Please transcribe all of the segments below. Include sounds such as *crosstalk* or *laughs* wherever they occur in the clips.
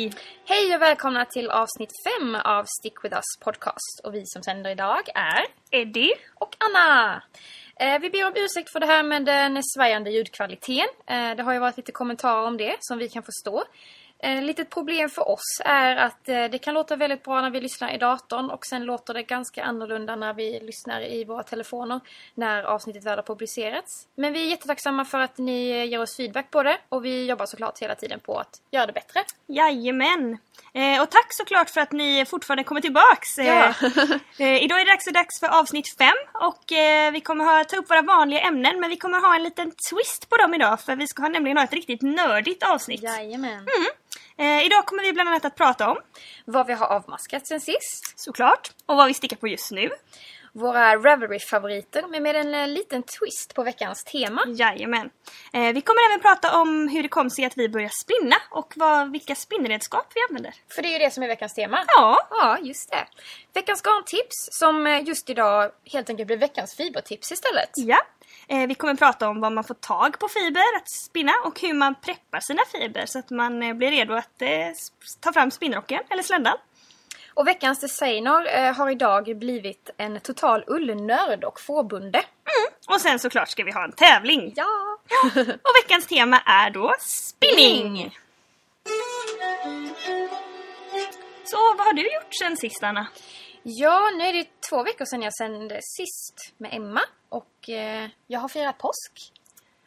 Hej! Hej och välkomna till avsnitt 5 av Stick With Us podcast. Och vi som sänder idag är Eddie. och Anna. Eh, vi ber om ursäkt för det här med den svajande ljudkvaliteten. Eh, det har ju varit lite kommentarer om det som vi kan förstå. Eh, litet problem för oss är att eh, det kan låta väldigt bra när vi lyssnar i datorn och sen låter det ganska annorlunda när vi lyssnar i våra telefoner när avsnittet väl har publicerats. Men vi är jättetacksamma för att ni ger oss feedback på det och vi jobbar såklart hela tiden på att göra det bättre. Jajamän! Eh, och tack såklart för att ni fortfarande kommer tillbaks. Eh, Ja. eh, idag är det dags, dags för avsnitt 5 och eh, vi kommer ha, ta upp våra vanliga ämnen men vi kommer ha en liten twist på dem idag för vi ska ha, nämligen ha ett riktigt nördigt avsnitt. Jajamän. Eh, idag kommer vi bland annat att prata om, Vad vi har avmaskat sen sist. såklart, och vad vi stickar på just nu. Våra Revelry-favoriter men med en eh, liten twist på veckans tema. Jajamän. Eh, vi kommer även prata om hur det kom sig att vi började spinna och vad, vilka spinnredskap vi använder. För det är ju det som är veckans tema. Ja, Ja, just det. Veckans garntips som eh, just idag helt enkelt blir veckans fibertips istället. Ja. Eh, vi kommer prata om vad man får tag på fiber att spinna och hur man preppar sina fiber så att man eh, blir redo att eh, ta fram spinnrocken eller sländan. Och veckans designer har idag blivit en total ullnörd och fårbunde. Och sen såklart ska vi ha en tävling. Ja! Och veckans tema är då spinning! Så vad har du gjort sen sist Anna? Ja, nu är det två veckor sedan jag sände sist med Emma och eh, jag har firat påsk.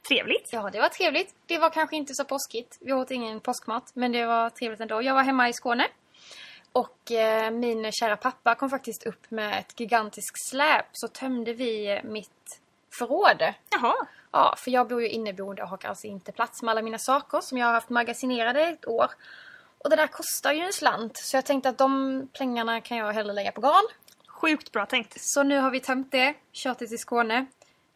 Trevligt! Ja, det var trevligt. Det var kanske inte så påskigt. Vi åt ingen påskmat, men det var trevligt ändå. Jag var hemma i Skåne. Och eh, min kära pappa kom faktiskt upp med ett gigantiskt släp. Så tömde vi eh, mitt förråd. Jaha, Ja, för jag bor ju inneboende och har alltså inte plats med alla mina saker som jag har haft magasinerade ett år. Och det där kostar ju en slant. Så jag tänkte att de pengarna kan jag hellre lägga på garn. sjukt bra tänkt. Så nu har vi tömt det, kört det till Skåne.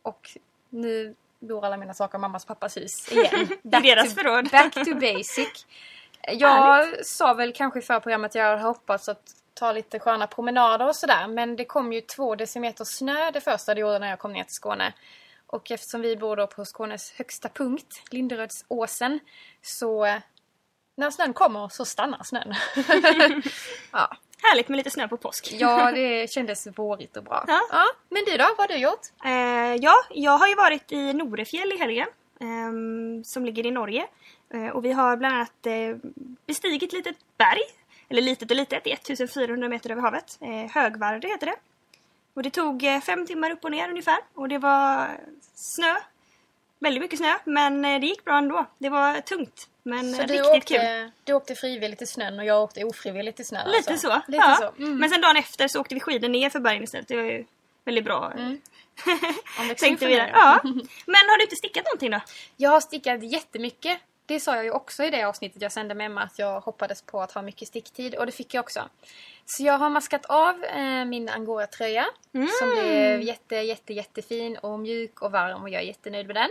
Och nu bor alla mina saker i mammas och pappas hus igen. *laughs* Back deras to, förråd. Back to basic. *laughs* Jag Härligt. sa väl kanske i förra programmet att jag hade hoppats att ta lite sköna promenader och sådär. Men det kom ju två decimeter snö det första det gjorde när jag kom ner till Skåne. Och eftersom vi bor då på Skånes högsta punkt, Linderödsåsen, så när snön kommer så stannar snön. *laughs* ja. Härligt med lite snö på påsk. ja, *laughs* det kändes vårigt och bra. Ja. Men du då, vad har du gjort? Eh, ja, jag har ju varit i Norefjäll i helgen. ehm, som ligger i Norge. Eh, och vi har bland annat eh, bestigit ett litet berg. Eller litet och litet, 1400 meter över havet. Eh, Högvarde heter det. Och det tog eh, fem timmar upp och ner ungefär. Och det var snö. Väldigt mycket snö, men eh, det gick bra ändå. Det var tungt, men Så eh, du riktigt åkte, kul. du åkte frivilligt i snön och jag åkte ofrivilligt i snön Lite alltså. så. Lite ja. så. Mm. Men sen dagen efter så åkte vi skidor ner för bergen istället. Det var ju väldigt bra. Mm. *laughs* Tänkte vi där. Ja. *laughs* Men har du inte stickat någonting då? Jag har stickat jättemycket. Det sa jag ju också i det avsnittet jag sände med Emma att jag hoppades på att ha mycket sticktid och det fick jag också. Så jag har maskat av eh, min angora-tröja som blev jätte, jätte, jättefin och mjuk och varm och jag är jättenöjd med den.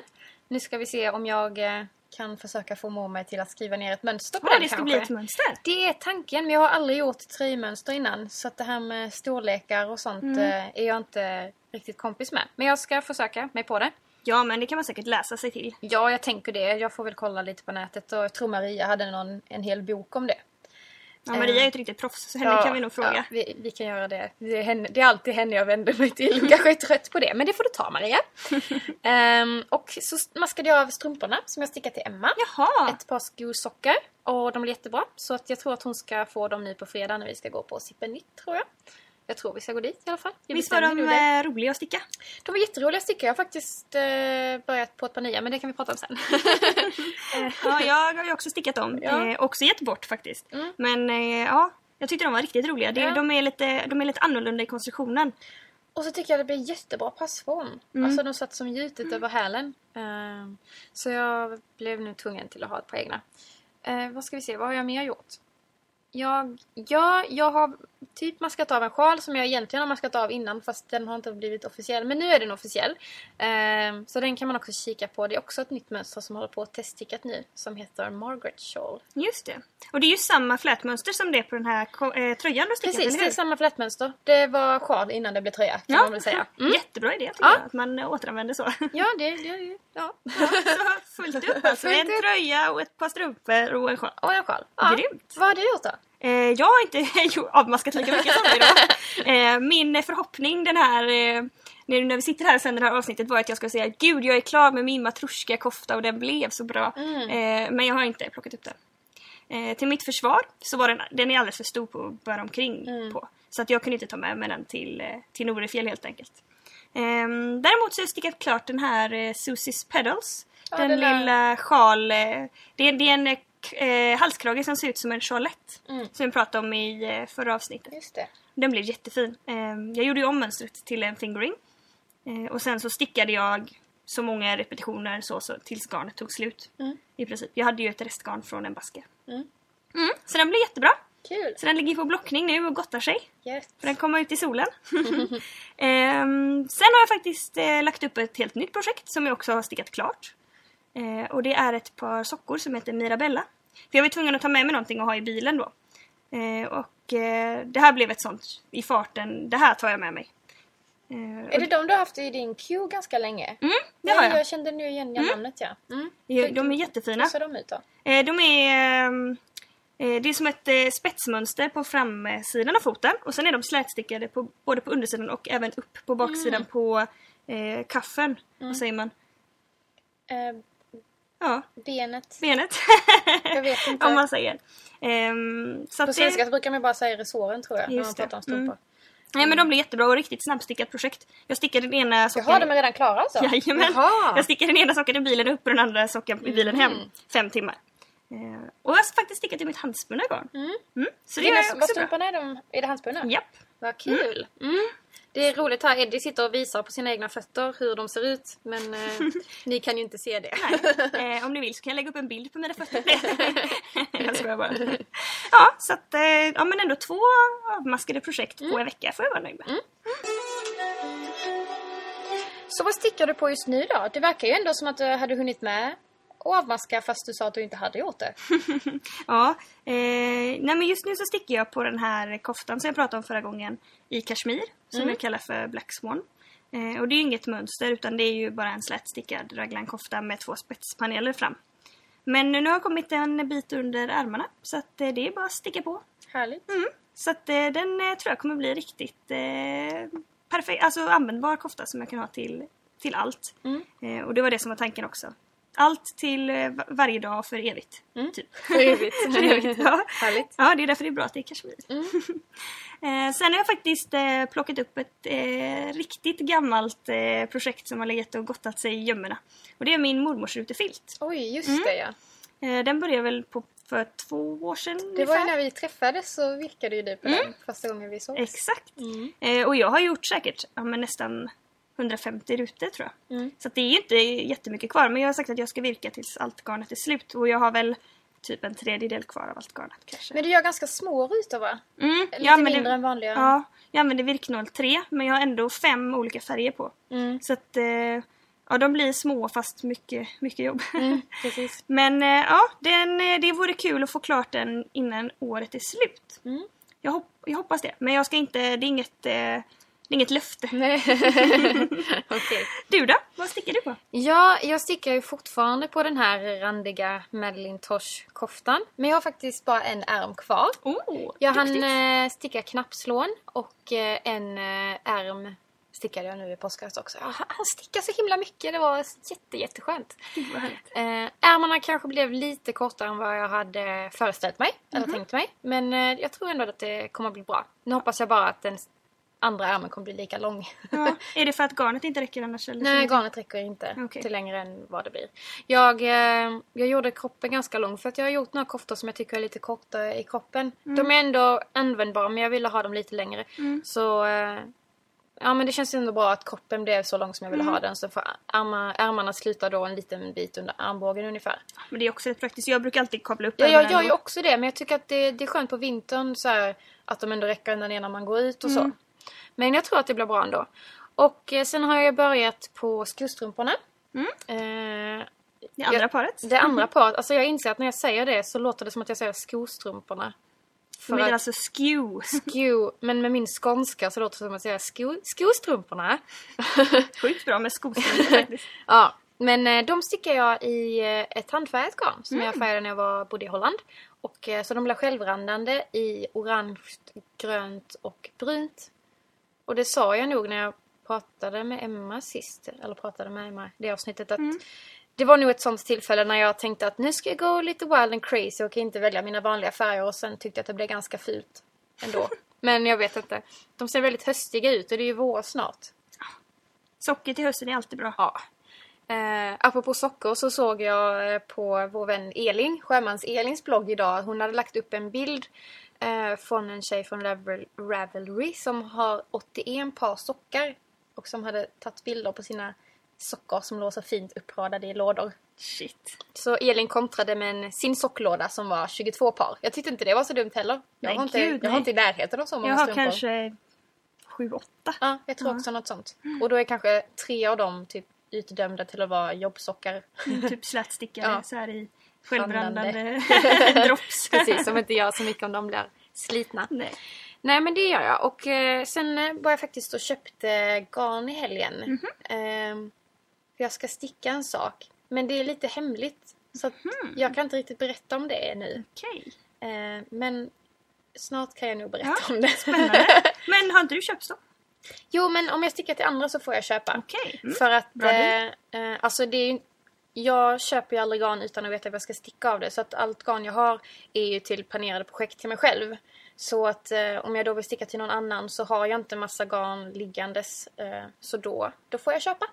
Nu ska vi se om jag eh, kan försöka få mig till att skriva ner ett mönster på Ja, den det ska kanske. bli ett mönster. Det är tanken, men jag har aldrig gjort tröjmönster innan. Så att det här med storlekar och sånt Mm. eh, är jag inte riktigt kompis med. Men jag ska försöka mig på det. Ja, men det kan man säkert läsa sig till. Ja, jag tänker det. Jag får väl kolla lite på nätet och jag tror Maria hade någon, en hel bok om det. Ja, Maria är ju ett riktigt proffs, så henne Ja, kan vi nog fråga. Ja, vi, vi kan göra det. Det är, henne, det är alltid henne jag vänder mig till. Hon kanske är trött på det, men det får du ta Maria. *laughs* Ehm, och så maskade jag av strumporna som jag stickat till Emma. Jaha! Ett par skosockor. Och de blir jättebra. Så att jag tror att hon ska få dem nu på fredag när vi ska gå på Sippen Nytt tror jag. Jag tror vi ska gå dit i alla fall. Jag Visst var de eh, roliga att sticka? De var jätteroliga att sticka. Jag har faktiskt eh, börjat på ett par nya men det kan vi prata om sen. *laughs* Ja, jag har ju också stickat dem. Ja. Eh, också gett bort faktiskt. Mm. Men eh, ja, jag tyckte de var riktigt roliga. Ja. de, är lite, de är lite annorlunda i konstruktionen. Och så tycker jag det blir jättebra passform. Mm. Alltså de satt som gjutet över hälen. Så jag blev nu tvungen till att ha ett par egna. Eh, vad ska vi se, vad har jag mer gjort? Jag, ja, jag har typ maskat av en sjal som jag egentligen har maskat av innan fast den har inte blivit officiell. Men nu är den officiell. Ehm, så den kan man också kika på. Det är också ett nytt mönster som håller på att teststickat nu som heter Margaret Shawl. Just det. Och det är ju samma flätmönster som det är på den här eh, tröjan du stickat, Precis, eller det är samma flätmönster. Det var sjal innan det blev tröja kan Ja, man väl säga. Mm. jättebra idé tycker Ja. jag, att man eh, återanvänder så. Ja, det, det, ja. så fullt upp alltså. *laughs* Fullt En upp. tröja och ett par strumpor och en sjal. Och en sjal. Ja. Grymt. Vad har du gjort då? Eh, jag har inte *laughs* avmaskat lika mycket som då. *laughs* Eh, min förhoppning den här, eh, när, vi sitter här och sänder det här avsnittet var att jag ska säga Gud jag är klar med min matrusjka kofta och den blev så bra. Mm. Eh, men jag har inte plockat upp den. Eh, till mitt försvar så var den, den är alldeles för stor på att bära omkring Mm. på. Så att jag kunde inte ta med mig den till, eh, till Norefjäll helt enkelt. Ehm, däremot så har jag stickat klart den här eh, Susies Pedals. Ja, den den lilla sjal... Eh, det, det är en eh, eh, halskrage som ser ut som en charlett. Mm. Som vi pratade om i eh, förra avsnittet. Just det. Den blev jättefin. Ehm, jag gjorde ju om mönstret till en fingering. Eh, och sen så stickade jag så många repetitioner så, så tills garnet tog slut. Mm. I princip. Jag hade ju ett restgarn från en baske. Mm. Mm, så den blev jättebra. Kul. Så den ligger på blockning nu och gottar sig. Yes. För den kommer ut i solen. *laughs* Ehm, sen har jag faktiskt eh, lagt upp ett helt nytt projekt som jag också har stickat klart. Eh, och det är ett par sockor som heter Mirabella. För jag var tvungen att ta med mig någonting att ha i bilen då. Eh, och eh, det här blev ett sånt i farten, det här tar jag med mig. Eh, Är det de du har haft i din queue ganska länge? Mm, det har jag. Jag kände nu igen namnet ja. Mm. De- De är jättefina. Hur ser de ut då? Eh, de är... ehm, eh, det är som ett spetsmönster på framsidan av foten och sen är de slätstickade på, både på undersidan och även upp på baksidan Mm. på eh, kaffen. Vad säger man? Eh, Ja, benet? benet. Jag vet *laughs* inte. Om man säger. Ehm, så På svenska det, brukar man bara säga resåren tror jag. När man Just det. pratar om strumpor. nej, men de blir jättebra och riktigt snabbstickat projekt. Jag stickade den ena sockan... Jaha, de är redan klara alltså? Jajamän. Jaha. Jag stickade den ena sockan i bilen upp och den andra sockan i bilen hem. Fem timmar. Eh, och jag har faktiskt stickat i mitt handspunna garn. Mm. Så det Dina, är vad också bra. strumporna är de? Är det handspunna? Japp. Vad kul! Mm. Det är roligt här. Eddie sitter och visar på sina egna fötter hur de ser ut. Men eh, *laughs* ni kan ju inte se det. Nej. Eh, om ni vill så kan jag lägga upp en bild på mina fötter. *laughs* jag skojar bara. Ja, så att, eh, ja men ändå två avmaskade projekt på en vecka får jag vara nöjd med. Så vad stickar du på just nu då? Det verkar ju ändå som att du hade hunnit med att avmaska fast du sa att du inte hade gjort det. *laughs* Ja, eh, nej men just nu så stickar jag på den här koftan som jag pratade om förra gången i kashmir som jag kallar för Black Swan. Eh, och det är inget mönster utan det är ju bara en slätstickad raglan-kofta med två spetspaneler fram. Men nu har jag kommit en bit under armarna så att eh, det är bara att sticka på. Härligt. Mm. Så att eh, den eh, tror jag kommer bli riktigt perfekt, alltså användbar kofta som jag kan ha till, till allt. Mm. Och det var det som var tanken också. Allt till eh, va- varje dag för evigt. Mm. Typ. *laughs* För evigt. *laughs* För evigt, ja. *laughs* Härligt. Ja, det är därför det är bra att det är kashmir. Mm. eh, sen har jag faktiskt eh, plockat upp ett eh, riktigt gammalt projekt som har legat och gottat sig i gömmorna. Och det är min mormors rutefilt. Oj, just Mm. det ja. Den började väl på, för två år sedan Det var ungefär. ju när vi träffades så virkade ju du på den första gången vi sågs. Exakt. Mm. Eh, och jag har gjort säkert ja, men nästan 150 rutor tror jag. Mm. Så det är ju inte jättemycket kvar men jag har sagt att jag ska virka tills allt garnet är slut och jag har väl typ en tredjedel kvar av allt garnet kanske. Men du gör ganska små rutor va? mm, Lite använder- mindre än vanliga. Ja, jag använder virknål 3 men jag har ändå fem olika färger på. Mm. Så att eh, ja, de blir små fast mycket, mycket jobb. Mm, *laughs* precis. men eh, ja, den, eh, det vore kul att få klart den innan året är slut. Mm. Jag, hopp, jag hoppas det. Men jag ska inte, det är inget, det är inget löfte. Nej. *laughs* Okej. Du då? Vad stickar du på? Ja, jag stickar ju fortfarande på den här randiga Madeline Tosh-koftan. Men jag har faktiskt bara en ärm kvar. Oh, Jag hann eh, sticka knappslån och eh, en eh, ärm stickade jag nu i påskas också. Ja, han stickar så himla mycket, det var jätte, jätteskönt. Eh, ärmarna kanske blev lite kortare än vad jag hade föreställt mig, eller tänkt mig. Men eh, jag tror ändå att det kommer att bli bra. Nu hoppas jag bara att den andra ärmen kommer bli lika lång. Ja. *laughs* Är det för att garnet inte räcker annars? Eller Nej, garnet räcker inte Okej. till längre än vad det blir. Jag, eh, jag gjorde kroppen ganska lång för att jag har gjort några koftor som jag tycker är lite korta i kroppen. De är ändå användbara men jag ville ha dem lite längre. Så eh, ja men det känns ändå bra att kroppen blev så lång som jag ville ha den. Så får arma, ärmarna sluta då en liten bit under armbågen ungefär. Men det är också rätt praktiskt. Jag brukar alltid kavla upp Ja, jag gör ju också det men jag tycker att det, det är skönt på vintern så här, att de ändå räcker ända ner när man går ut och så. Men jag tror att det blir bra ändå. Och eh, sen har jag börjat på skostrumporna. Mm. Eh, Det andra jag- paret. det andra paret, alltså jag inser att när jag säger det så låter det som att jag säger skostrumporna. För heter att alltså skew. sko, men med min skånska så låter det som att säga sko, skostrumporna. *laughs* Sjukt bra med skostrumpor *laughs* faktiskt. Ja, men eh, de stickar jag i eh, ett handfärgat garn som Mm. jag färgade när jag var, bodde i Holland. Och, så de blir självrandande i orange, grönt och brunt. Och det sa jag nog när jag pratade med Emma sist, eller pratade med Emma i det avsnittet att Mm. det var nog ett sånt tillfälle när jag tänkte att nu ska jag gå lite wild and crazy och inte välja mina vanliga färger och sen tyckte jag att det blev ganska fult ändå. *laughs* Men jag vet inte. De ser väldigt höstiga ut och det är ju vår snart. Socker till hösten är alltid bra. Ja. Eh, apropå socker så såg jag eh, på vår vän Elin, Sjömans-Elins blogg idag. Hon hade lagt upp en bild eh, från en tjej från Ravel- Ravelry som har 81 par sockar. Och som hade tagit bilder på sina sockor som låg så fint uppradade i lådor. Shit. Så Elin kontrade med en, sin socklåda som var 22 par. Jag tyckte inte det var så dumt heller. Jag, Nej, har, inte, gud, jag har inte i närheten av så många Jag har strumpor. kanske sju, åtta. Ja, jag tror också något sånt. Och då är kanske tre av dem typ utdömda till att vara jobbsockar. Typ *laughs* slätstickare Ja. så här i självrandande Randande. *laughs* drops. *laughs* Precis, som inte gör så mycket om de blir slitna. Nej. Nej men det gör jag. Och eh, sen eh, var jag faktiskt och köpte garn i helgen. Mhm. Ehm, för jag ska sticka en sak. Men det är lite hemligt. Så Mhm. jag kan inte riktigt berätta om det nu. Okej. Eh, men snart kan jag nog berätta Ja, om det. Spännande. *laughs* Men har inte du köpt dem? jo men om jag stickar till andra så får jag köpa. Okej. Mm. För att eh, eh, alltså det är ju, jag köper ju aldrig garn utan att veta vad jag ska sticka av det. Så att allt garn jag har är ju till planerade projekt till mig själv. Så att eh, om jag då vill sticka till någon annan så har jag inte massa garn liggandes. Eh, så då, då får jag köpa.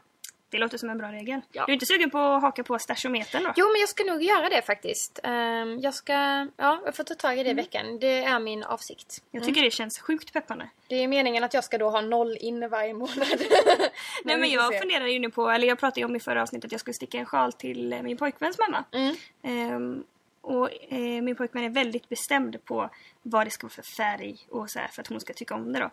Det låter som en bra regel. Ja. Du är inte sugen på att haka på stashometern då? Jo men jag ska nog göra det faktiskt. Ehm, jag ska, ja jag får ta tag i det i Mm. veckan. Det är min avsikt. Jag tycker det känns sjukt peppande. Det är meningen att jag ska då ha noll inne varje månad. *laughs* Nej men jag se. funderar ju nu på, eller jag pratade ju om i förra avsnittet att jag skulle sticka en sjal till eh, min pojkväns mamma. Mm. Ehm, och eh, min pojkvän är väldigt bestämd på vad det ska vara för färg och så här för att hon ska tycka om det då.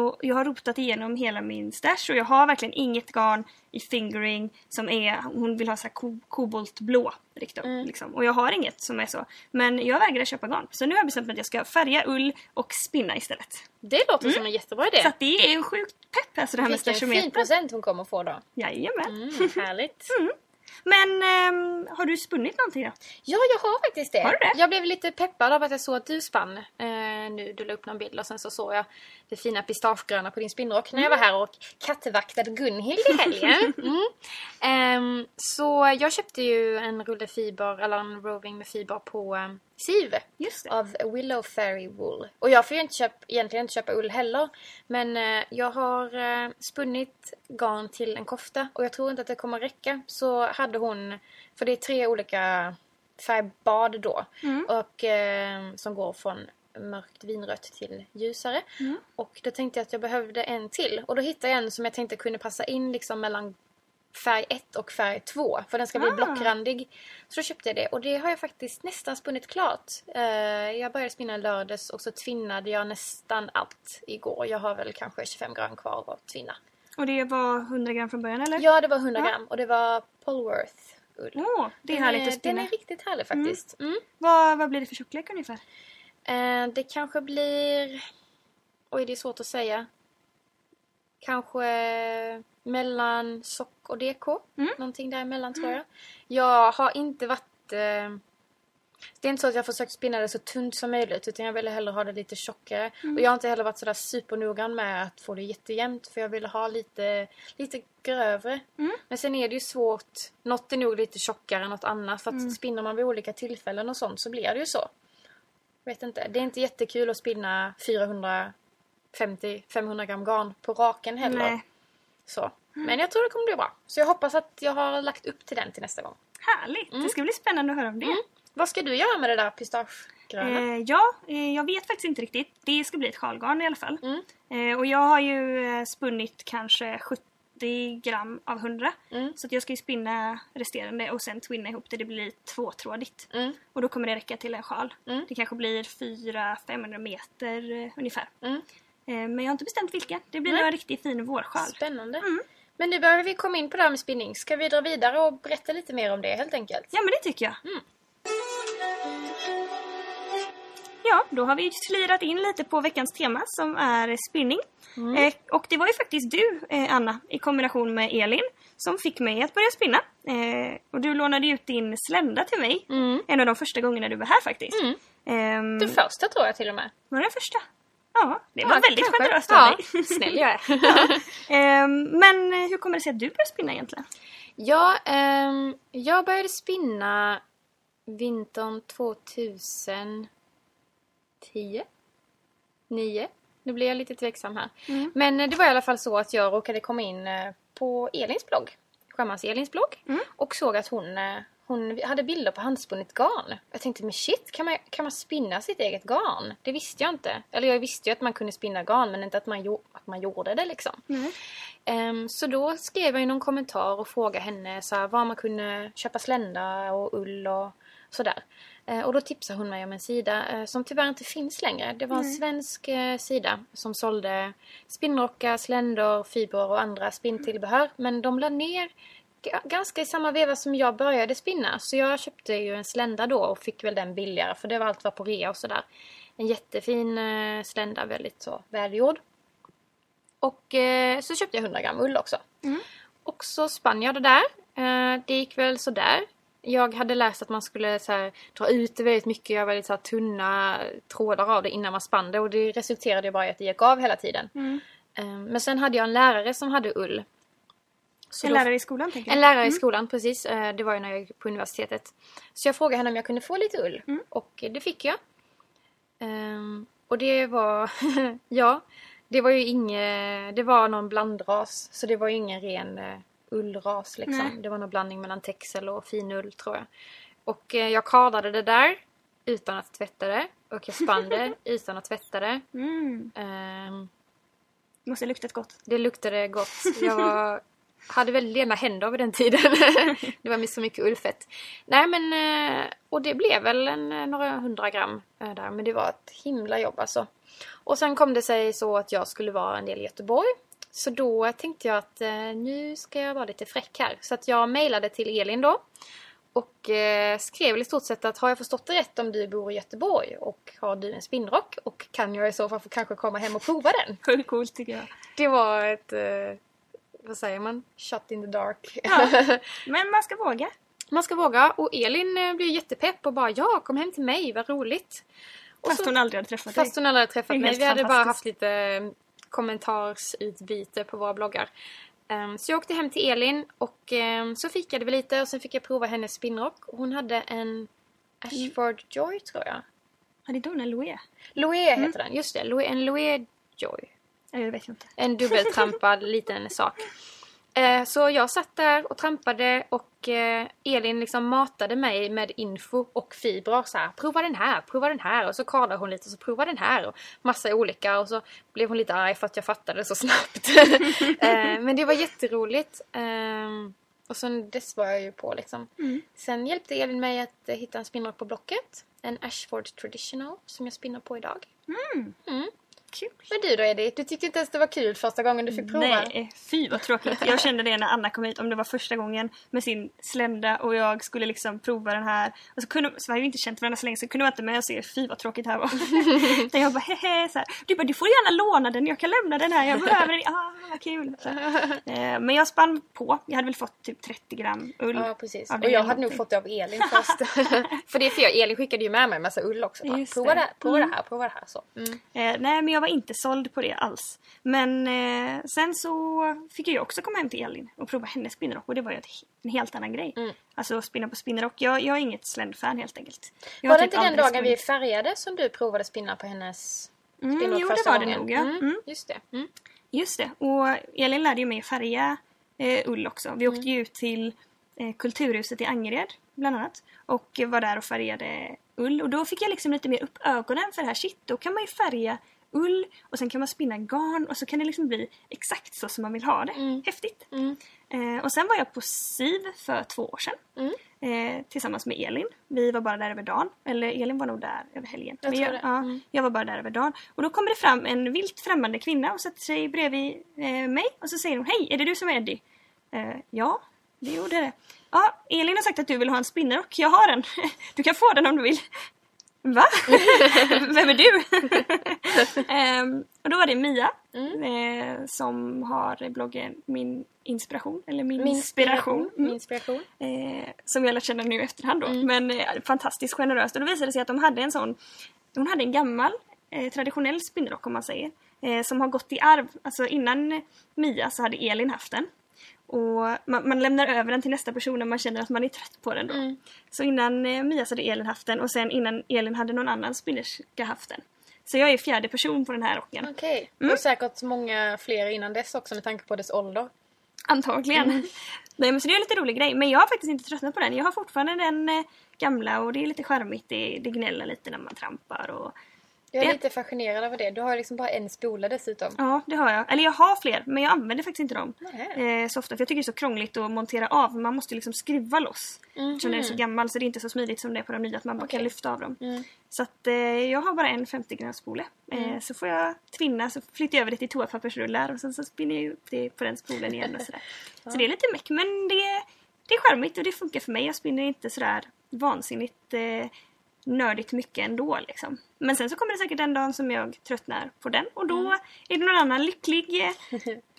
Och jag har rotat igenom hela min stash och jag har verkligen inget garn i fingering som är, hon vill ha så här ko, koboltblå riktigt, Mm. liksom. Och jag har inget som är så. Men jag vägrar köpa garn. Så nu har jag bestämt mig att jag ska färga ull och spinna istället. Det låter som en jättebra idé. Så det är en sjukt pepp alltså det här med Vilken fin stashometern. present hon kommer få då. Jajamän. Mm, härligt. *laughs* Men ehm, har du spunnit någonting då? Ja, jag har faktiskt det. Har du det? Jag blev lite peppad av att jag såg att du spann eh, nu. Du la upp någon bild och sen så såg jag det fina pistagegröna på din spinnrock när jag var här och kattvaktade Gunhild i helgen. *laughs* Mm. Ehm, så jag köpte ju en rulle fiber, eller en roving med fiber på um, Det. Av Willow Fairy Wool. Och jag får ju inte köpa, egentligen inte köpa ull heller. Men eh, jag har eh, spunnit garn till en kofta och jag tror inte att det kommer räcka. Så hade hon, för det är tre olika färgbad då. Mm. Och eh, som går från mörkt vinrött till ljusare. Mm. Och då tänkte jag att jag behövde en till. Och då hittade jag en som jag tänkte kunde passa in liksom mellan färg 1 och färg 2. För den ska bli Ah. blockrandig. Så då köpte jag det. Och det har jag faktiskt nästan spunnit klart. Eh, jag började spinna lördags och så tvinnade jag nästan allt igår. Jag har väl kanske 25 gram kvar att tvinna. Och det var 100 gram från början eller? Ja, det var 100 Ja. gram. Och det var Polworth ull. Åh, det är Den härligt att spinna. Den är riktigt härlig faktiskt. Mm. Vad, vad blir det för tjocklek ungefär? Eh, det kanske blir... Oj, det är svårt att säga. Kanske mellan sock och DK. Mm. Någonting däremellan tror jag. Jag har inte varit... Eh, det är inte så att jag har försökt spinna det så tunt som möjligt utan jag ville hellre ha det lite tjockare. Och jag har inte heller varit sådär supernoggrann med att få det jättejämnt för jag ville ha lite, lite grövre. Mm. Men sen är det ju svårt. Något är nog lite tjockare än något annat för att spinner man vid olika tillfällen och sånt så blir det ju så. Vet inte. Det är inte jättekul att spinna 450-500 gram garn på raken heller. Nej. Så. Men jag tror det kommer bli bra. Så jag hoppas att jag har lagt upp till den till nästa gång. Härligt! Det ska bli spännande att höra om det. Mm. Vad ska du göra med det där pistagegröna? Eh, ja, eh, jag vet faktiskt inte riktigt. Det ska bli ett sjalgarn i alla fall. Mm. Eh, och jag har ju eh, spunnit kanske 80 gram av 100. Mm. Så att jag ska ju spinna resterande och sen twinna ihop det. Det blir tvåtrådigt. Mm. Och då kommer det räcka till en sjal. Mm. Det kanske blir 400-500 meter eh, ungefär. Mm. Eh, men jag har inte bestämt vilken. Det blir Nej. en riktigt fin vårsjal. Spännande. Men nu börjar vi komma in på det här med spinning. Ska vi dra vidare och berätta lite mer om det helt enkelt? Ja men det tycker jag. Mm. Ja, då har vi slirat in lite på veckans tema som är spinning. Mm. Eh, och det var ju faktiskt du, eh, Anna, i kombination med Elin, som fick mig att börja spinna. Eh, och du lånade ut din slända till mig. Mm. En av de första gångerna du var här faktiskt. Mm. Ehm, Det första tror jag till och med. var det den första? Ja, det var Ja, väldigt kanske. generöst av *laughs* ja, dig. Snäll jag är. Ehm, men hur kommer det sig att du började spinna egentligen? Ja, ehm, jag började spinna vintern 2010. 9. Nu blir jag lite tveksam här. Mm. Men eh, det var i alla fall så att jag råkade komma in eh, på Elins blogg. Sjömans-Elins blogg. Mm. Och såg att hon, eh, hon hade bilder på handspunnet garn. Jag tänkte, men shit, kan man, kan man spinna sitt eget garn? Det visste jag inte. Eller jag visste ju att man kunde spinna garn men inte att man, att man gjorde det liksom. Mm. Ehm, så då skrev jag i någon kommentar och frågade henne så här, var man kunde köpa slända och ull och sådär. Eh, och då tipsade hon mig om en sida eh, som tyvärr inte finns längre. Det var en svensk eh, sida som sålde spinnrockar, sländor, fibrer och andra spinntillbehör. Men de la ner ganska i samma veva som jag började spinna. Så jag köpte ju en slända då och fick väl den billigare för det var allt var på rea och sådär. En jättefin eh, slända, väldigt så välgjord. Och eh, så köpte jag 100 gram ull också. Mm. Och så spann jag det där. Eh, det gick väl sådär. Jag hade läst att man skulle så här, dra ut det väldigt mycket, göra väldigt så här, tunna trådar av det innan man spann det och det resulterade ju bara i att det gick av hela tiden. Mm. Men sen hade jag en lärare som hade ull. Så En då- lärare i skolan tänker jag. en lärare i skolan, precis. Eh, Det var ju när jag gick på universitetet. Så jag frågade henne om jag kunde få lite ull. Mm. Och det fick jag. Ehm, och det var... *laughs* ja, det var ju inget... Det var någon blandras. Så det var ju ingen ren eh, ullras liksom. Nej. Det var någon blandning mellan texel och finull tror jag. Och eh, jag kardade det där utan att tvätta det. Och jag spann det *laughs* utan att tvätta det. Mm. Ehm, Måste ha luktat gott. det luktade gott. Jag var, hade väldigt lena händer vid den tiden. *laughs* det var så mycket ullfett. Nej men, eh, och det blev väl en, eh, några hundra gram eh, där. Men det var ett himla jobb alltså. Och sen kom det sig så att jag skulle vara en del i Göteborg. Så då tänkte jag att nu ska jag vara lite fräck här. Så att jag mejlade till Elin då. Och skrev i stort sett att har jag förstått det rätt om du bor i Göteborg och har du en spinnrock och kan jag i så fall få kanske komma hem och prova den? Sjukt *laughs* coolt tycker jag. Det var ett, vad säger man, shot in the dark. Ja. *laughs* Men man ska våga. man ska våga och Elin eh, blev jättepepp och bara ja, kom hem till mig, vad roligt. Och Fast så, hon aldrig hade träffat fast dig. hon aldrig hade träffat Det är mig. Vi hade bara haft lite eh, kommentarsutbyte på våra bloggar. Ehm, så jag åkte hem till Elin och ehm, så fikade vi lite och sen fick jag prova hennes spinnrock. Hon hade en Ashford Joy tror jag. Hade inte hon en Louis? Loe Mm. heter den, just det. En Loe Joy. Ja, det vet jag inte. En dubbeltrampad *laughs* liten sak. Eh, Så jag satt där och trampade och eh, Elin liksom matade mig med info och fibrer. Så här, prova den här, prova den här. Och så kardade hon lite och så prova den här. Och massa olika. Och så blev hon lite arg för att jag fattade så snabbt. *laughs* Eh, Men det var jätteroligt. Ehm, Och sen dess var jag ju på liksom. Mm. Sen hjälpte Elin mig att eh, hitta en spinnrock på Blocket. En Ashford Traditional som jag spinner på idag. Mm. Mm. Kul. Men du då Edith, du tyckte inte ens det var kul första gången du fick prova? Nej, fy vad tråkigt. Jag kände det när Anna kom hit, om det var första gången med sin slända och jag skulle liksom prova den här. Och så, kunde, så hade vi inte känt varandra så länge så kunde jag inte med och se fy vad tråkigt det här var. *laughs* Utan jag bara hehe så här. Du bara du får gärna låna den, jag kan lämna den här, jag behöver den. Ah, vad kul. Eh, Men jag spann på, jag hade väl fått typ 30 gram ull. Ja precis. Och jag hade nog fått det av Elin *laughs* först. *laughs* för det är för jag, Elin skickade ju med mig en massa ull också. Prova det. det, prova Mm. det här, prova det här. Så. Mm. Eh, nej men jag var inte såld på det alls. Men eh, sen så fick jag ju också komma hem till Elin och prova hennes spinnerrock och det var ju en helt annan grej. Mm. Alltså spinna på spinnerrock. Jag, jag är inget sländfan helt enkelt. Jag Var det typ inte den dagen vi spunnit. färgade som du provade spinna på hennes Mm, spinnrock jo det var det gången? nog ja. Mm. Mm. Just det. Mm. Just det. Och Elin lärde ju mig färga eh, ull också. Vi åkte Mm. ju ut till eh, Kulturhuset i Angered bland annat. Och var där och färgade ull. Och då fick jag liksom lite mer upp ögonen för det här. Shit, då kan man ju färga ull och sen kan man spinna garn och så kan det liksom bli exakt så som man vill ha det. Mm. Häftigt! Mm. Eh, och sen var jag på SIV för två år sedan. Mm. Eh, tillsammans med Elin. Vi var bara där över dagen. Eller Elin var nog där över helgen. Jag jag. Ja, Mm. jag var bara där över dagen. Och då kommer det fram en vilt främmande kvinna och sätter sig bredvid eh, mig. Och så säger hon Hej, är det du som är Eddie? Eh, ja, det gjorde det. Ja, Elin har sagt att du vill ha en spinnerrock. Jag har den. *laughs* Du kan få den om du vill. Va? *laughs* Vem är du? *laughs* Ehm, och då var det Mia Mm. eh, som har bloggen Min inspiration, eller Min, Min inspiration. inspiration. Mm. Min inspiration. Eh, som jag lärt känna nu i efterhand då. Mm. Men eh, fantastiskt generöst. Och då visade det sig att de hade en sån, hon hade en gammal eh, traditionell spinnrock om man säger. Eh, som har gått i arv. Alltså innan Mia så hade Elin haft den. Och man, man lämnar över den till nästa person när man känner att man är trött på den då. Mm. Så innan eh, Mia så hade Elin haft den och sen innan Elin hade någon annan spinnerska haft den. Så jag är fjärde person på den här rocken. Okej. Mm. Och säkert många fler innan dess också med tanke på dess ålder. Antagligen. Mm. *laughs* Nej men så det är en lite rolig grej. Men jag har faktiskt inte tröttnat på den. Jag har fortfarande den eh, gamla och det är lite charmigt. Det, det gnäller lite när man trampar och Jag är lite fascinerad över det. Du har liksom bara en spola dessutom. ja, det har jag. Eller jag har fler men jag använder faktiskt inte dem. Eh, så ofta för jag tycker det är så krångligt att montera av. Man måste liksom skruva loss. Mhm. Eftersom den är så gammal så det är inte så smidigt som det är på de nya att man bara kan Okej. lyfta av dem. Mm. Så att eh, jag har bara en 50 grams spole. Eh, Mm. så får jag tvinna så flyttar jag över det till toapappersrullar och sen så spinner jag upp det på den spolen igen och sådär. *laughs* Så det är lite meck men det, det är charmigt och det funkar för mig. Jag spinner inte sådär vansinnigt eh, nördigt mycket ändå liksom. Men sen så kommer det säkert den dagen som jag tröttnar på den och då Mm. är det någon annan lycklig eh,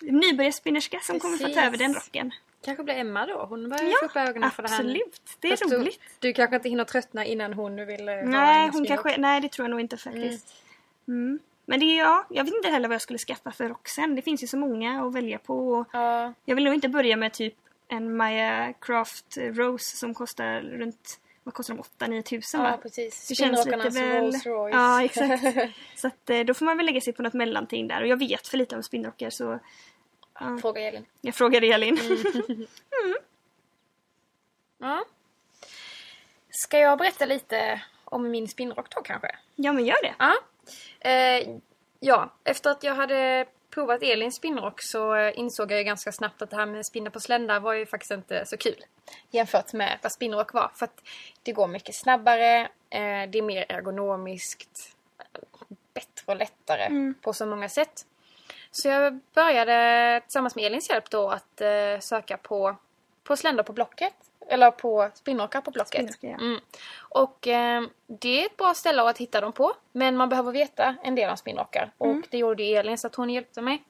*laughs* nybörjarspinnerska som kommer få ta över den rocken. Kanske blir Emma då. Hon börjar Ja, få upp ögonen för det här. Absolut, det är Fast roligt. Du, du kanske inte hinner tröttna innan hon vill eh, ha Nej, en hon kanske, nej det tror jag nog inte faktiskt. Mm. Men det är ja, jag vet inte heller vad jag skulle skaffa för rock sen. Det finns ju så många att välja på. Ja, Jag vill nog inte börja med typ en Maya Craft Rose som kostar runt, vad kostar de? 8-9 tusen ja va? precis. Det känns lite väl... Ja, exakt. *laughs* Så att, eh, då får man väl lägga sig på något mellanting där. Och jag vet för lite om spinnrockar så ja, Fråga Elin. jag frågar Elin. Mm. *laughs* Ja. Ska jag berätta lite om min spinnrock då kanske? ja men gör det. Ja. Eh, ja, efter att jag hade provat Elins spinnrock så eh, insåg jag ju ganska snabbt att det här med spinna på slända var ju faktiskt inte så kul. Jämfört med vad spinnrock var. För att det går mycket snabbare, eh, det är mer ergonomiskt, bättre och lättare Mm. på så många sätt. Så jag började tillsammans med Elins hjälp då att eh, söka på, på sländor på Blocket. Eller på spinnrockar på Blocket. Spinnrockar, ja. Mm. Och eh, det är ett bra ställe att hitta dem på. Men man behöver veta en del om spinnrockar. Mm. Och det gjorde Elin så att hon hjälpte mig.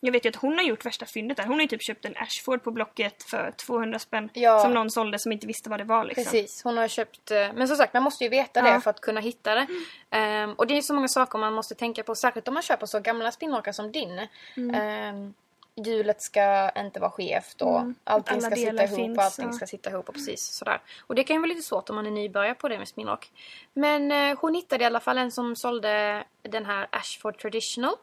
Jag vet ju att hon har gjort värsta fyndet där. Hon har ju typ köpt en Ashford på Blocket för 200 spänn. Ja. Som någon sålde som inte visste vad det var liksom. Precis, hon har köpt... eh, Men som sagt, man måste ju veta Ja. det för att kunna hitta det. Ehm, och det är så många saker man måste tänka på, särskilt om man köper så gamla spinnrockar som din. Mm. Hjulet ska inte vara skevt och Mm. allting alla ska sitta ihop finns, och allting ska sitta ihop och precis sådär. Och det kan ju vara lite svårt om man är nybörjare på det med spinnrock. Men eh, hon hittade i alla fall en som sålde den här Ashford Traditional.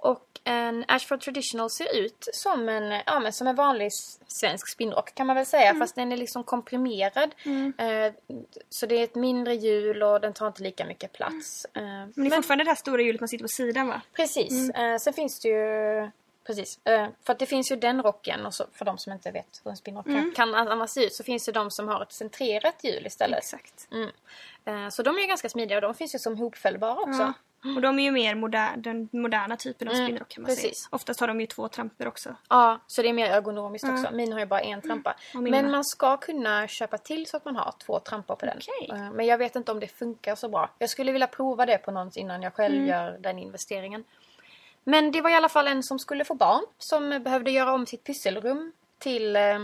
Och en Ashford Traditional ser ut som en, ja, men som en vanlig svensk spinnrock kan man väl säga. Fast den är liksom komprimerad. Mm. Eh, så det är ett mindre hjul och den tar inte lika mycket plats. Eh, Men det är fortfarande det här stora hjulet man sitter på sidan va? Precis. Mm. Eh, sen finns det ju... Precis. Eh, för att det finns ju den rocken och så, för de som inte vet hur en spinnrock Mm. kan, annars se ut så finns det de som har ett centrerat hjul istället. Exakt. Mm. Eh, så de är ju ganska smidiga och de finns ju som hopfällbara också. Ja. Och de är ju mer moder den moderna typen av Mm, spinnrock kan man precis. säga. Oftast har de ju två tramper också. Ja, så det är mer ergonomiskt Ja. också. Min har ju bara en trampa. min Men man ska kunna köpa till så att man har två trampor på den. Okej. Eh, Men jag vet inte om det funkar så bra. Jag skulle vilja prova det på någon innan jag själv Mm. gör den investeringen. Men det var i alla fall en som skulle få barn. Som behövde göra om sitt pysselrum till, eh,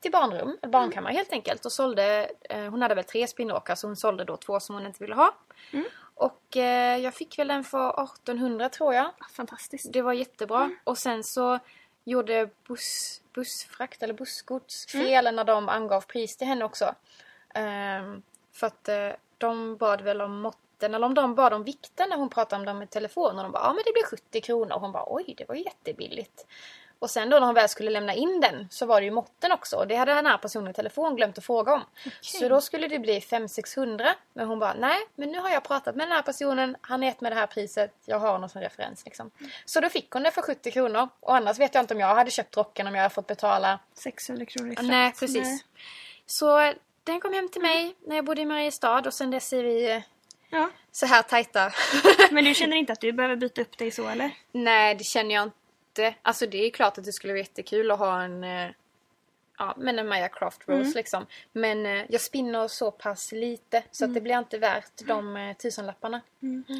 till barnrum. Eller barnkammare helt enkelt. Och sålde, eh, hon hade väl tre spinnrockar så hon sålde då två som hon inte ville ha. Mm. Och eh, jag fick väl den för 1800 tror jag. Fantastiskt. Det var jättebra. Och sen så gjorde buss, bussfrakt eller bussgods fel när de angav pris till henne också. Ehm, för att eh, de bad väl om måtten, eller om de bad om vikten när hon pratade om dem i telefon. Och de bara, ja men det blir 70 kronor. Och hon bara, oj det var ju jättebilligt. Och sen då när hon väl skulle lämna in den så var det ju måtten också. Och det hade den här personen i telefon glömt att fråga om. Så då skulle det bli 500-600. Men hon bara, nej men nu har jag pratat med den här personen. Han har gett mig det här priset. Jag har honom som referens liksom. Så då fick hon det för 70 kronor. Och annars vet jag inte om jag hade köpt rocken om jag hade fått betala. 600 kronor i frakt. Nej, precis. Nej. Så den kom hem till mig när jag bodde i Mariestad och sen dess är vi eh, Ja. så här tajta. *laughs* Men du känner inte att du behöver byta upp dig så eller? Nej, det känner jag inte. Alltså det är klart att det skulle vara jättekul att ha en eh, Ja, men en Maya Craft Rose Mm. liksom. Men eh, jag spinner så pass lite så Mm. att det blir inte värt de eh, tusenlapparna.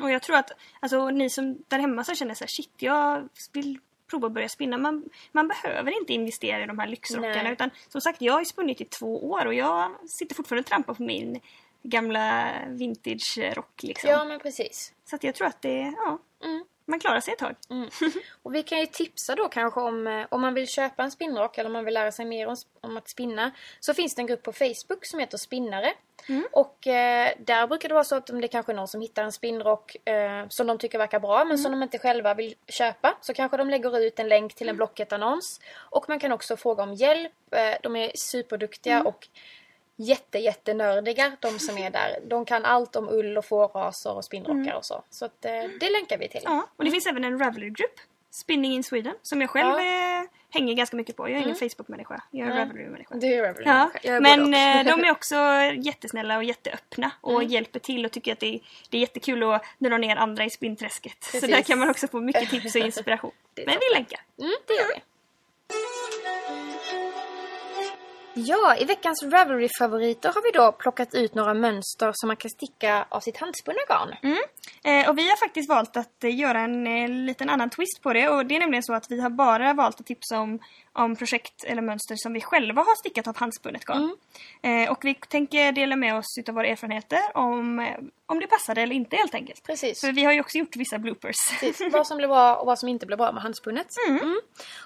Och jag tror att alltså, ni som där hemma som känner så här, shit jag vill prova att börja spinna. Man, man behöver inte investera i de här lyxrockarna Nej. utan som sagt jag har ju spunnit i två år och jag sitter fortfarande och trampar på min gamla vintage-rock liksom. Ja, men precis. Så att jag tror att det, ja, Mm. man klarar sig ett tag. *laughs* Och vi kan ju tipsa då kanske om eh, om man vill köpa en spinnrock eller om man vill lära sig mer om, om att spinna. Så finns det en grupp på Facebook som heter Spinnare. Och eh, där brukar det vara så att om det kanske är någon som hittar en spinnrock eh, som de tycker verkar bra men som de inte själva vill köpa. Så kanske de lägger ut en länk till en Blocket-annons. Och man kan också fråga om hjälp. Eh, de är superduktiga och jätte jättenördiga de som är där. De kan allt om ull och fårraser och spinnrockar och så. Så att, eh, det länkar vi till. Ja, och det finns även en Ravelry-grupp, Spinning in Sweden, som jag själv eh, hänger ganska mycket på. Jag är ingen Facebook-människa, jag är en Ravelry-människa. Du är Ravelry. Ja, men eh, de är *laughs* också jättesnälla och jätteöppna och hjälper till och tycker att det är, det är jättekul att dra ner andra i spinnträsket. Så Precis. där kan man också få mycket tips och *laughs* inspiration. men vi länkar. Mm, det gör vi. Ja, i veckans Ravelry-favoriter har vi då plockat ut några mönster som man kan sticka av sitt handspunna garn. Mm. Eh, och vi har faktiskt valt att eh, göra en eh, liten annan twist på det och det är nämligen så att vi har bara valt att tipsa om, om projekt eller mönster som vi själva har stickat av handspunnet garn. Eh, och vi tänker dela med oss utav våra erfarenheter om, eh, om det passade eller inte helt enkelt. Precis. För vi har ju också gjort vissa bloopers. Precis. vad som blir bra och vad som inte blir bra med handspunnet. Mm.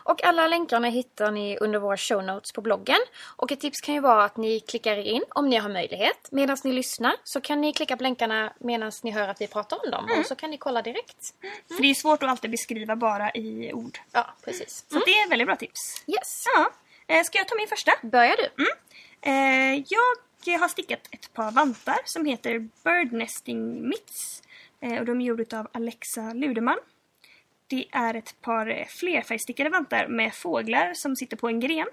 Och alla länkarna hittar ni under våra show notes på bloggen. Och ett tips kan ju vara att ni klickar in om ni har möjlighet. Medan ni lyssnar så kan ni klicka på länkarna medan ni hör att vi pratar om dem. Och så kan ni kolla direkt. För det är svårt att alltid beskriva bara i ord. Ja, precis. Så det är väldigt bra tips. Yes. Ja. Eh, Ska jag ta min första? Börjar du? Eh, jag har stickat ett par vantar som heter Bird Nesting Mitts. Eh, och de är gjorda av Alexa Ludeman. Det är ett par flerfärgstickade vantar med fåglar som sitter på en gren.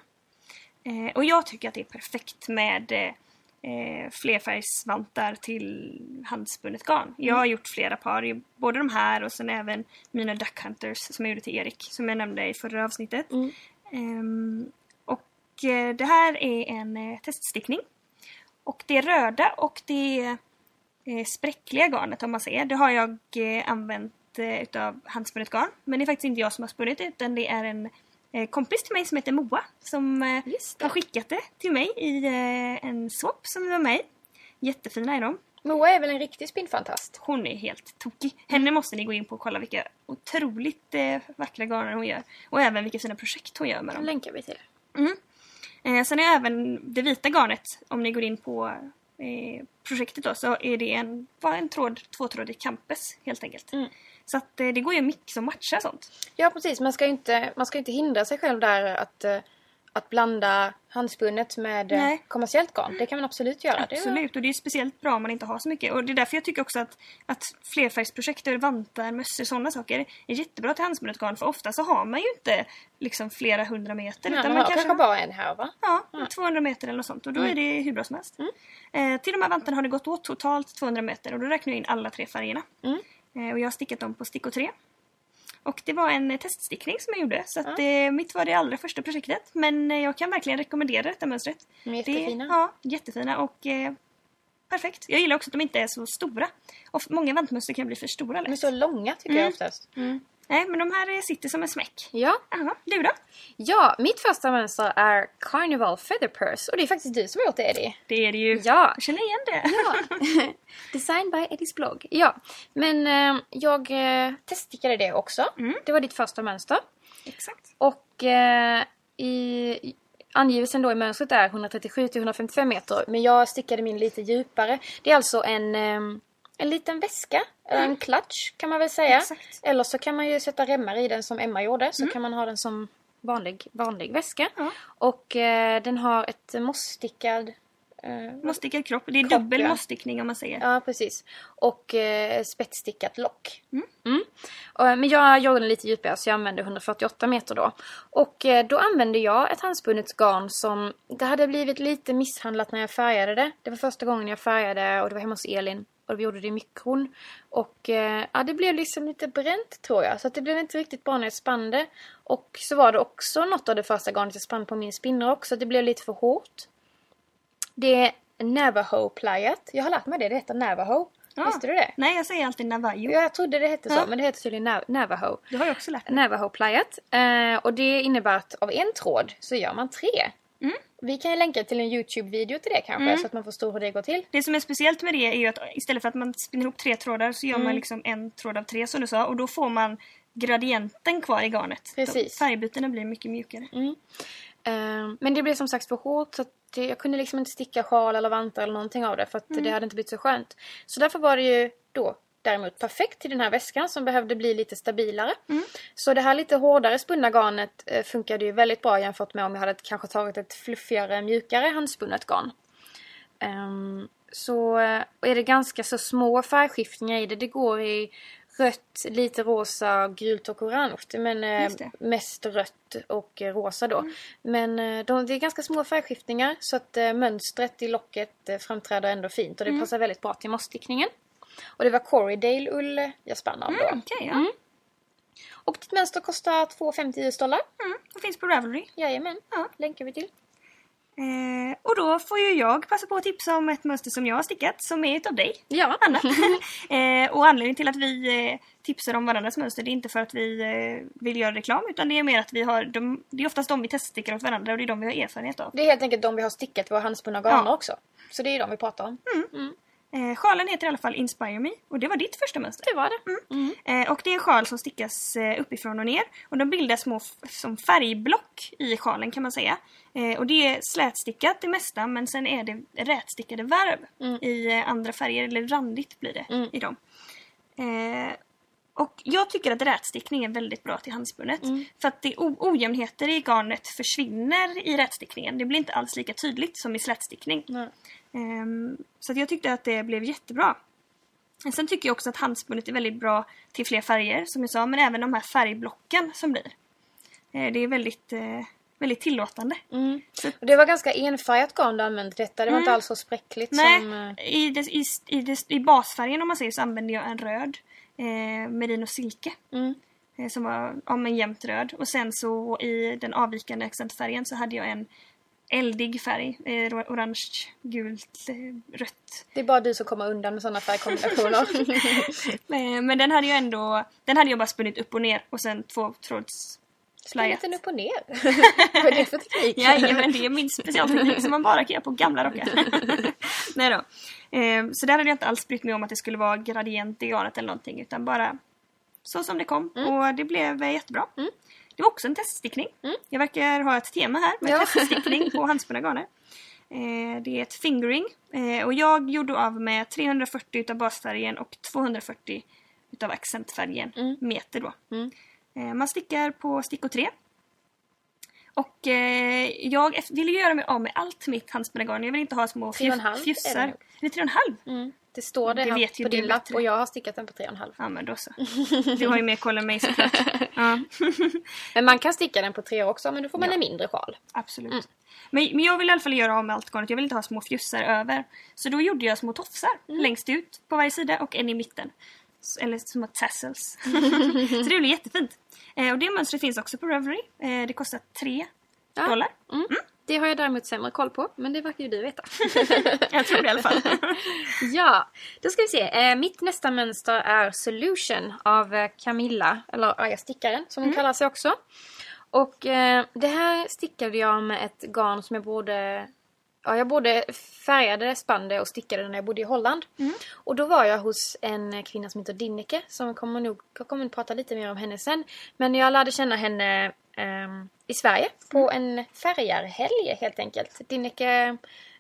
Och jag tycker att det är perfekt med eh, flerfärgsvantar till handspunnet garn. Jag har gjort flera par, både de här och sen även mina Duck Hunters som jag gjorde till Erik som jag nämnde i förra avsnittet. Ehm, och eh, det här är en eh, teststickning. Och det röda och det eh, spräckliga garnet om man ser, det har jag använt utav handspunnet garn. Men det är faktiskt inte jag som har spunnit utan det är en kompis till mig som heter Moa som har skickat det till mig i en swap som vi var med i. Jättefina är de. Moa är väl en riktig spinnfantast? Hon är helt tokig. Henne måste ni gå in på och kolla vilka otroligt eh, vackra garner hon gör. Och även vilka fina projekt hon gör med dem. länkar vi till. Eh, sen är även det vita garnet, om ni går in på eh, projektet då, så är det en, var en tråd, tvåtrådig campus helt enkelt. Mm. Så att eh, det går ju att mixa och matcha sånt. Ja, precis. Man ska ju inte, man ska inte hindra sig själv där att, eh, att blanda handspunnet med eh, Nej. kommersiellt garn. Det kan man absolut göra. Absolut, och det är speciellt bra om man inte har så mycket. Och det är därför jag tycker också att, att flerfärgsprojekt, vantar, mössor, sådana saker är jättebra till handspunnet garn. För ofta så har man ju inte liksom flera hundra meter. Ja, utan man har kanske bara en här va? Ja, 200 meter eller något sånt och då är det hur bra som helst. Eh, till de här vantarna har det gått åt totalt 200 meter och då räknar jag in alla tre färgerna. Mm. Eh, och jag har stickat dem på stickor 3. Och det var en teststickning som jag gjorde så att eh, mitt var det allra första projektet. Men eh, jag kan verkligen rekommendera detta mönstret. De är jättefina. Det, ja, jättefina och eh, perfekt. Jag gillar också att de inte är så stora. Och många vantmönster kan bli för stora De är lätt. så långa tycker Mm. jag oftast. Nej men de här sitter som en smäck. Ja. Jaha, du då? ja, mitt första mönster är Carnival Feather Purse. Och det är faktiskt du som har gjort det Eddie. Det är det ju. Ja. Jag känner igen det. Ja. *laughs* *laughs* Design by Eddies blogg. Ja, men eh, jag eh, teststickade det också. Det var ditt första mönster. Exakt. Och eh, i angivelsen då i mönstret är 137 till 155 meter. Men jag stickade min lite djupare. Det är alltså en, eh, en liten väska. Eller en clutch kan man väl säga. Exakt. Eller så kan man ju sätta remmar i den som Emma gjorde. Så kan man ha den som vanlig, vanlig väska. Ja. Och eh, den har ett mossstickad... Eh, Mossstickad kropp. Det är Kropp, dubbel ja. mosstickning om man säger. Ja, precis. Och eh, spetsstickat lock. Mm. Och, men jag gjorde den lite djupare så jag använde 148 meter då. Och eh, då använde jag ett handspunnet garn som... Det hade blivit lite misshandlat när jag färgade det. Det var första gången jag färgade och det var hemma hos Elin. Och vi gjorde det i mikron. Och eh, ja, det blev liksom lite bränt tror jag. Så det blev inte riktigt bra när jag spann det. Och så var det också något av det första garnet jag spann på min spinnrock. Så det blev lite för hårt. Det är Navajo-plajat. Jag har lärt mig det. Det heter Navajo. Ja. Visste du det? Nej, jag säger alltid Navajo. Ja, jag trodde det hette så, Ja. men det heter tydligen Nav- Navajo. Det har jag också lärt mig. Navajo-plajat. Eh, och det innebär att av en tråd så gör man tre. Mm. Vi kan ju länka till en Youtube-video till det kanske, så att man förstår hur det går till. Det som är speciellt med det är ju att istället för att man spinner ihop tre trådar så gör Mm. man liksom en tråd av tre som du sa och då får man gradienten kvar i garnet. Precis. Då Färgbytena blir mycket mjukare. Eh, men det blev som sagt för hårt så att det, jag kunde liksom inte sticka sjal eller vantar eller någonting av det för att Mm. det hade inte blivit så skönt. Så därför var det ju då däremot perfekt till den här väskan som behövde bli lite stabilare. Mm. Så det här lite hårdare spunna garnet eh, funkade ju väldigt bra jämfört med om jag hade kanske tagit ett fluffigare, mjukare handspunnet garn. Ehm, så eh, är det ganska så små färgskiftningar i det. Det går i rött, lite rosa, gult och orange. Men eh. Mm. mest rött och rosa då. Men eh, de, det är ganska små färgskiftningar så att mönstret i locket framträder ändå fint och Mm. det passar väldigt bra till mossstickningen. Och det var Corriedale-ull jag spann av då. Mm, Okej, ja. Mm. Och ditt mönster kostar 2,50 US dollar. Mm, det finns på Ravelry. Jajamän, Ja. länkar vi till. Eh, och då får ju jag passa på att tipsa om ett mönster som jag har stickat som är utav dig. Ja, Anna. *laughs* eh, och anledningen till att vi eh, tipsar om varandras mönster det är inte för att vi eh, vill göra reklam utan det är mer att vi har de, det är oftast de vi teststickar åt varandra och det är de vi har erfarenhet av. det är helt enkelt de vi har stickat våra handspunna garner Ja. också. Så det är de vi pratar om. Eh, sjalen heter i alla fall Inspire Me och det var ditt första mönster. Det var det. Mm. Eh, och det är en sjal som stickas eh, uppifrån och ner. Och de bildar små som färgblock i sjalen kan man säga. Eh, och det är slätstickat det mesta men sen är det rätstickade varv i eh, andra färger, eller randigt blir det i dem. Eh, och jag tycker att rätstickning är väldigt bra till handspunnet. För att det ojämnheter i garnet försvinner i rätstickningen. Det blir inte alls lika tydligt som i slätstickning. Ehm, så att jag tyckte att det blev jättebra. Men Sen tycker jag också att handspunnet är väldigt bra till fler färger som jag sa, men även de här färgblocken som blir. Eh, det är väldigt, eh, väldigt tillåtande. Mm. Det var ganska enfärgat garn du använde detta. Det var inte alls så spräckligt nej, som... eh, i, des, i, i, des, i basfärgen om man säger så använde jag en röd eh, merino silke. Mm. Eh, som var om en jämnt röd. Och sen så i den avvikande accentfärgen så hade jag en eldig färg. Eh, orange, gult, eh, rött. Det är bara du som kommer undan med sådana färgkombinationer. Men, *laughs* men den hade jag ändå, den hade jag bara spunnit upp och ner och sen två tråds Spännet den upp och ner. *laughs* Vad är det för teknik? Jajamän, det är min specialteknik som man bara kan göra på gamla rockar. *laughs* Nej då. Eh, så där hade jag inte alls brytt mig om att det skulle vara gradient i garnet eller någonting utan bara så som det kom och det blev eh, jättebra. Det var också en teststickning. Jag verkar ha ett tema här med Ja. teststickning på *laughs* handspunna garner. Eh, det är ett fingering eh, och jag gjorde av med 340 utav basfärgen och 240 utav accentfärgen meter då. Mm. Eh, man stickar på stickor 3. Och eh, jag ville göra mig av med allt mitt handspunna garn. Jag vill inte ha små fjussar. en halv? Mm. Det står det, Det här på din lapp bättre. och jag har stickat den på 3,5. Ja men då så. *laughs* Du har ju mer koll än mig såklart. Ja, *laughs* Men man kan sticka den på 3 också men då får man Ja. en mindre sjal. absolut. Mm. Men, men jag vill i alla fall göra av med allt garnet. Jag vill inte ha små fjussar över. Så då gjorde jag små tofsar Mm. längst ut på varje sida och en i mitten. Eller små tassels. *laughs* så det blev jättefint. Eh, och det mönstret finns också på Reverie. Eh, det kostar 3 Ja. dollar. Mm. Det har jag däremot sämre koll på men det verkar ju du veta. *laughs* Jag tror det i alla fall. *laughs* ja, då ska vi se. Eh, mitt nästa mönster är Solution av eh, Camilla, eller Arga stickaren som hon kallar sig också. Och eh, det här stickade jag med ett garn som jag både Ja, jag både färgade, spannde och stickade när jag bodde i Holland. Och då var jag hos en kvinna som heter Dinneke som kommer nog, jag kommer att prata lite mer om henne sen. Men jag lärde känna henne i Sverige på en färgarhelg helt enkelt. Dinneke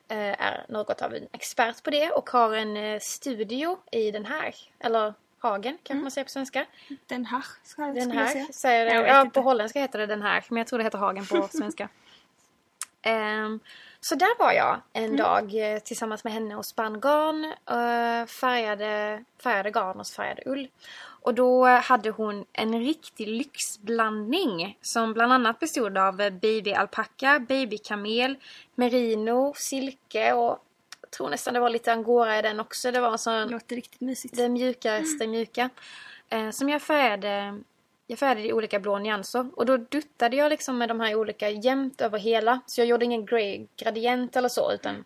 eh, är något av en expert på det och har en eh, studio i den här, eller Hagen kanske man säger på svenska. Den här ska Den här säga. säger det. Ja, på holländska heter det den här. Men jag tror det heter Hagen på *laughs* svenska. Ehm, så där var jag en Mm. dag eh, tillsammans med henne och spann garn. Uh, färgade, färgade garn och färgade ull. Och då hade hon en riktig lyxblandning som bland annat bestod av babyalpacka, babykamel, merino, silke och jag tror nästan det var lite angora i den också. Det var en sån Låter riktigt mysigt. det mjukaste mjuka. Eh, som jag färgade, jag färgade i olika blå nyanser. Och då duttade jag liksom med de här olika jämnt över hela. Så jag gjorde ingen grey gradient eller så utan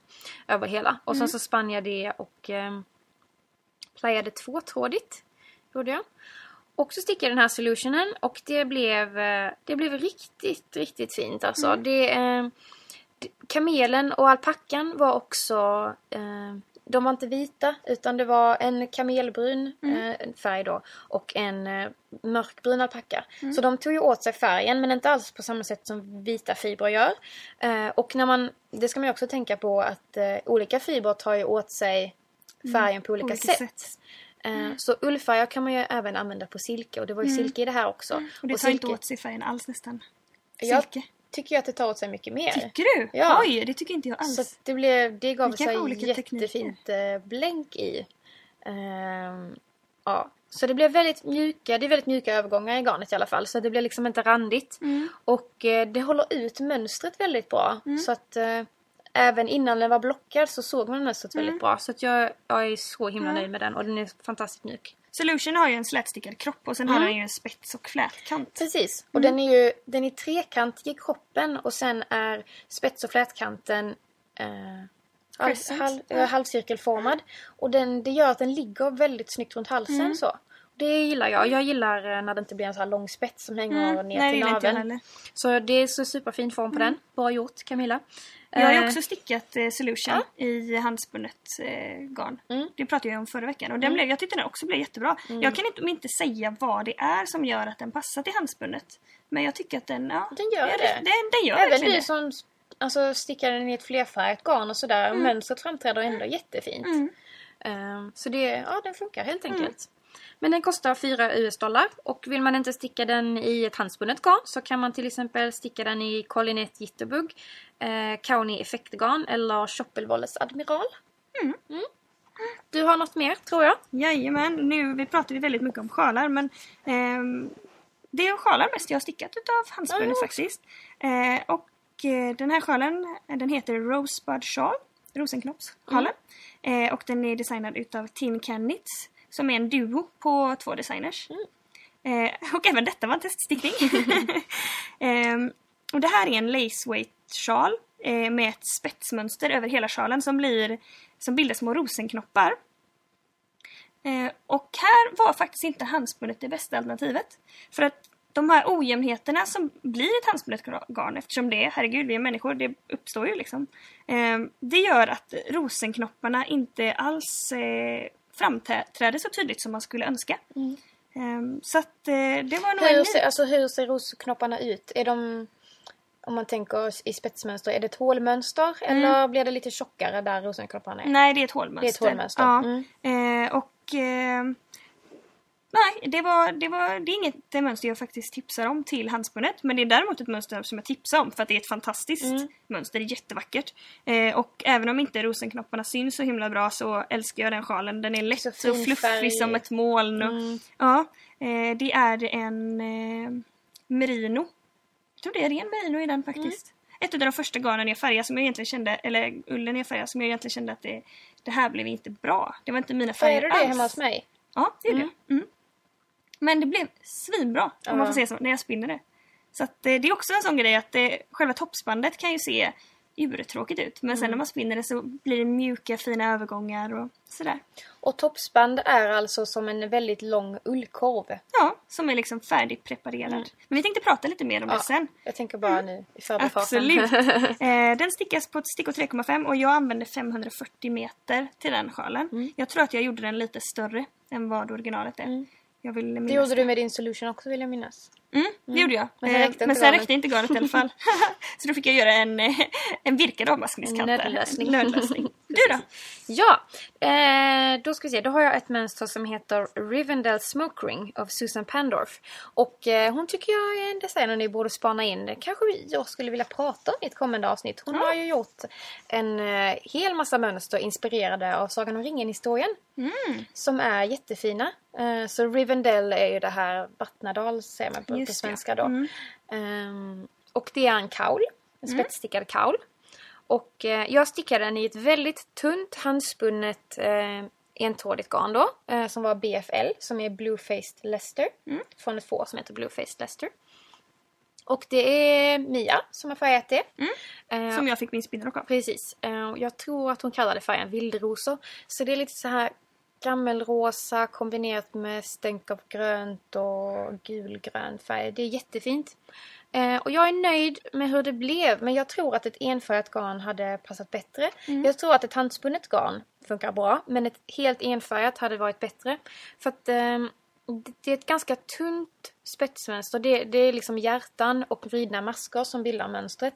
över hela. Och sen så spann jag det och eh, playade tvåtrådigt. Gjorde jag. Och så stickade jag den här solutionen och det blev, eh, det blev riktigt, riktigt fint alltså. Det, eh, kamelen och alpackan var också eh, de var inte vita utan det var en kamelbrun eh, färg då och en eh, mörkbrun alpacka. Så de tog ju åt sig färgen men inte alls på samma sätt som vita fibrer gör. Eh, och när man, det ska man ju också tänka på att olika fibrer tar ju åt sig färgen på olika, olika sätt. sätt. Eh, Så ullfärger kan man ju även använda på silke och det var ju silke i det här också. Och det tar silke, inte åt sig färgen alls nästan. Jag Silke. tycker ju att det tar åt sig mycket mer. Tycker du? Ja. Oj, det tycker inte jag alls. Så det, blev, det gav sig jättefint eh, blänk i. Ehm, ja. Så det blev väldigt mjuka, det är väldigt mjuka övergångar i garnet i alla fall. Så det blir liksom inte randigt. Mm. Och eh, det håller ut mönstret väldigt bra. Så att även innan den var blockad så såg man mönstret Mm. väldigt bra. Så att jag, jag är så himla nöjd med den och den är fantastiskt mjuk. Solution har ju en slätstickad kropp och sen har den ju en spets och flätkant. Precis. Och den är ju den är trekantig i kroppen och sen är spets och flätkanten eh, halv, eh, halvcirkelformad. Och den, det gör att den ligger väldigt snyggt runt halsen så. Det gillar jag. Jag gillar eh, när det inte blir en så här lång spets som hänger ner Mm. Nej, det till naveln. Så det är så superfin form på den. Bra gjort Camilla. Jag har ju Eh, också stickat eh, Solution i handspunnet eh, garn. Mm. Det pratade jag om förra veckan och den blev, jag tyckte den också blev jättebra. Jag kan inte, inte säga vad det är som gör att den passar till handspunnet. Men jag tycker att den, ja, Den gör ja, det. Den, den gör Även du som alltså, stickar den i ett flerfärgat garn och sådär. Mönstret framträder ändå jättefint. Mm. Ehm, så det, ja, den funkar helt enkelt. Men den kostar 4 US-dollar och vill man inte sticka den i ett handspunnet garn så kan man till exempel sticka den i Collinette Jitterbug, eh, Kauni effektgarn eller Choppelvolles Admiral. Mm. Du har något mer tror jag? Jajamän, nu vi pratar ju väldigt mycket om sjalar men ehm, det är sjalar mest jag har stickat utav handspunnet Ja. faktiskt. Eh, och eh, den här sjalen den heter Rosebud Shawl, rosenknoppssjalen. Eh, och den är designad utav Tin Can Knits som är en duo på två designers. Eh, och även detta var en teststickning. *laughs* Ehm, och det här är en lace weight sjal eh, med ett spetsmönster över hela sjalen som, blir, som bildar små rosenknoppar. Eh, och här var faktiskt inte handspunnet det bästa alternativet. För att de här ojämnheterna som blir ett handspunnet garn, eftersom det, herregud, vi är människor, det uppstår ju liksom. Eh, det gör att rosenknopparna inte alls eh, framträder så tydligt som man skulle önska. Eh, så att eh, det var nog Hur en... ser, alltså, hur ser rosknopparna ut? Är de, om man tänker i spetsmönster, är det ett hålmönster eller blir det lite tjockare där rosenknopparna är? Nej, det är ett hålmönster. Det är ett hålmönster. Ja. Mm. Eh, och... Eh, nej, det, var, det, var, det är inget det mönster jag faktiskt tipsar om till handspunnet. Men det är däremot ett mönster som jag tipsar om för att det är ett fantastiskt Mm. mönster. Det är jättevackert. Eh, och även om inte rosenknopparna syns så himla bra så älskar jag den sjalen. Den är lätt Så och fluffig färg. som ett moln. Och, Mm. Ja, eh, det är en eh, merino. Jag tror det är ren merino i den faktiskt. Ett av de första garnen jag färgade som jag egentligen kände, eller ullen jag färgade som jag egentligen kände att det, det här blev inte bra. Det var inte mina färger Färgar du det alls. hemma hos mig? Ja, det gjorde jag. Mm. Men det blev svinbra om man får säga så, när jag spinner det. Så att, eh, det är också en sån grej att eh, själva toppspandet kan ju se urtråkigt ut. Men sen Mm. när man spinner det så blir det mjuka fina övergångar och sådär. Och toppsband är alltså som en väldigt lång ullkorv. Ja, som är liksom färdigpreparerad. Men vi tänkte prata lite mer om Ja, det sen. Jag tänker bara nu i förbifarten. Absolut. *laughs* eh, den stickas på ett stickor 3,5 och jag använde 540 meter till den sjalen. Mm. Jag tror att jag gjorde den lite större än vad originalet är. Jag vill det gjorde du med din solution också vill jag minnas. Mm, det gjorde jag. Men sen Eh, räckte men inte sen räckte inte garnet i alla fall. *laughs* så då fick jag göra en, eh, en virkad avmaskningskant. Nödlösning. Nödlösning. *laughs* Du då? Ja, eh, då ska vi se. Då har jag ett mönster som heter Rivendell Smoke Ring av Susan Pandorf. Och eh, hon tycker jag är en designer ni borde spana in. Kanske jag skulle vilja prata om i ett kommande avsnitt. Hon har ju gjort en eh, hel massa mönster inspirerade av Sagan om ringen-historien. Som är jättefina. Eh, så Rivendell är ju det här Vattnadal säger man på Just det. svenska då. Mm. Ehm, och det är en kaul. En spetsstickad kaul. Och eh, jag stickade den i ett väldigt tunt handspunnet eh, entrådigt garn då. Eh, som var BFL, som är Blue-Faced Leicester. Från ett får som heter Blue-Faced Leicester. Och det är Mia som har färgat det. Eh, Som jag fick min spinnerrock av. Precis. Eh, Jag tror att hon kallade färgen vildrosor. Så det är lite så här gammelrosa kombinerat med stänk av grönt och gulgrön färg. Det är jättefint. Eh, och jag är nöjd med hur det blev men jag tror att ett enfärgat garn hade passat bättre. Jag tror att ett handspunnet garn funkar bra men ett helt enfärgat hade varit bättre. För att ehm, det- det är ett ganska tunt spetsmönster. Det, det är liksom hjärtan och vridna maskor som bildar mönstret.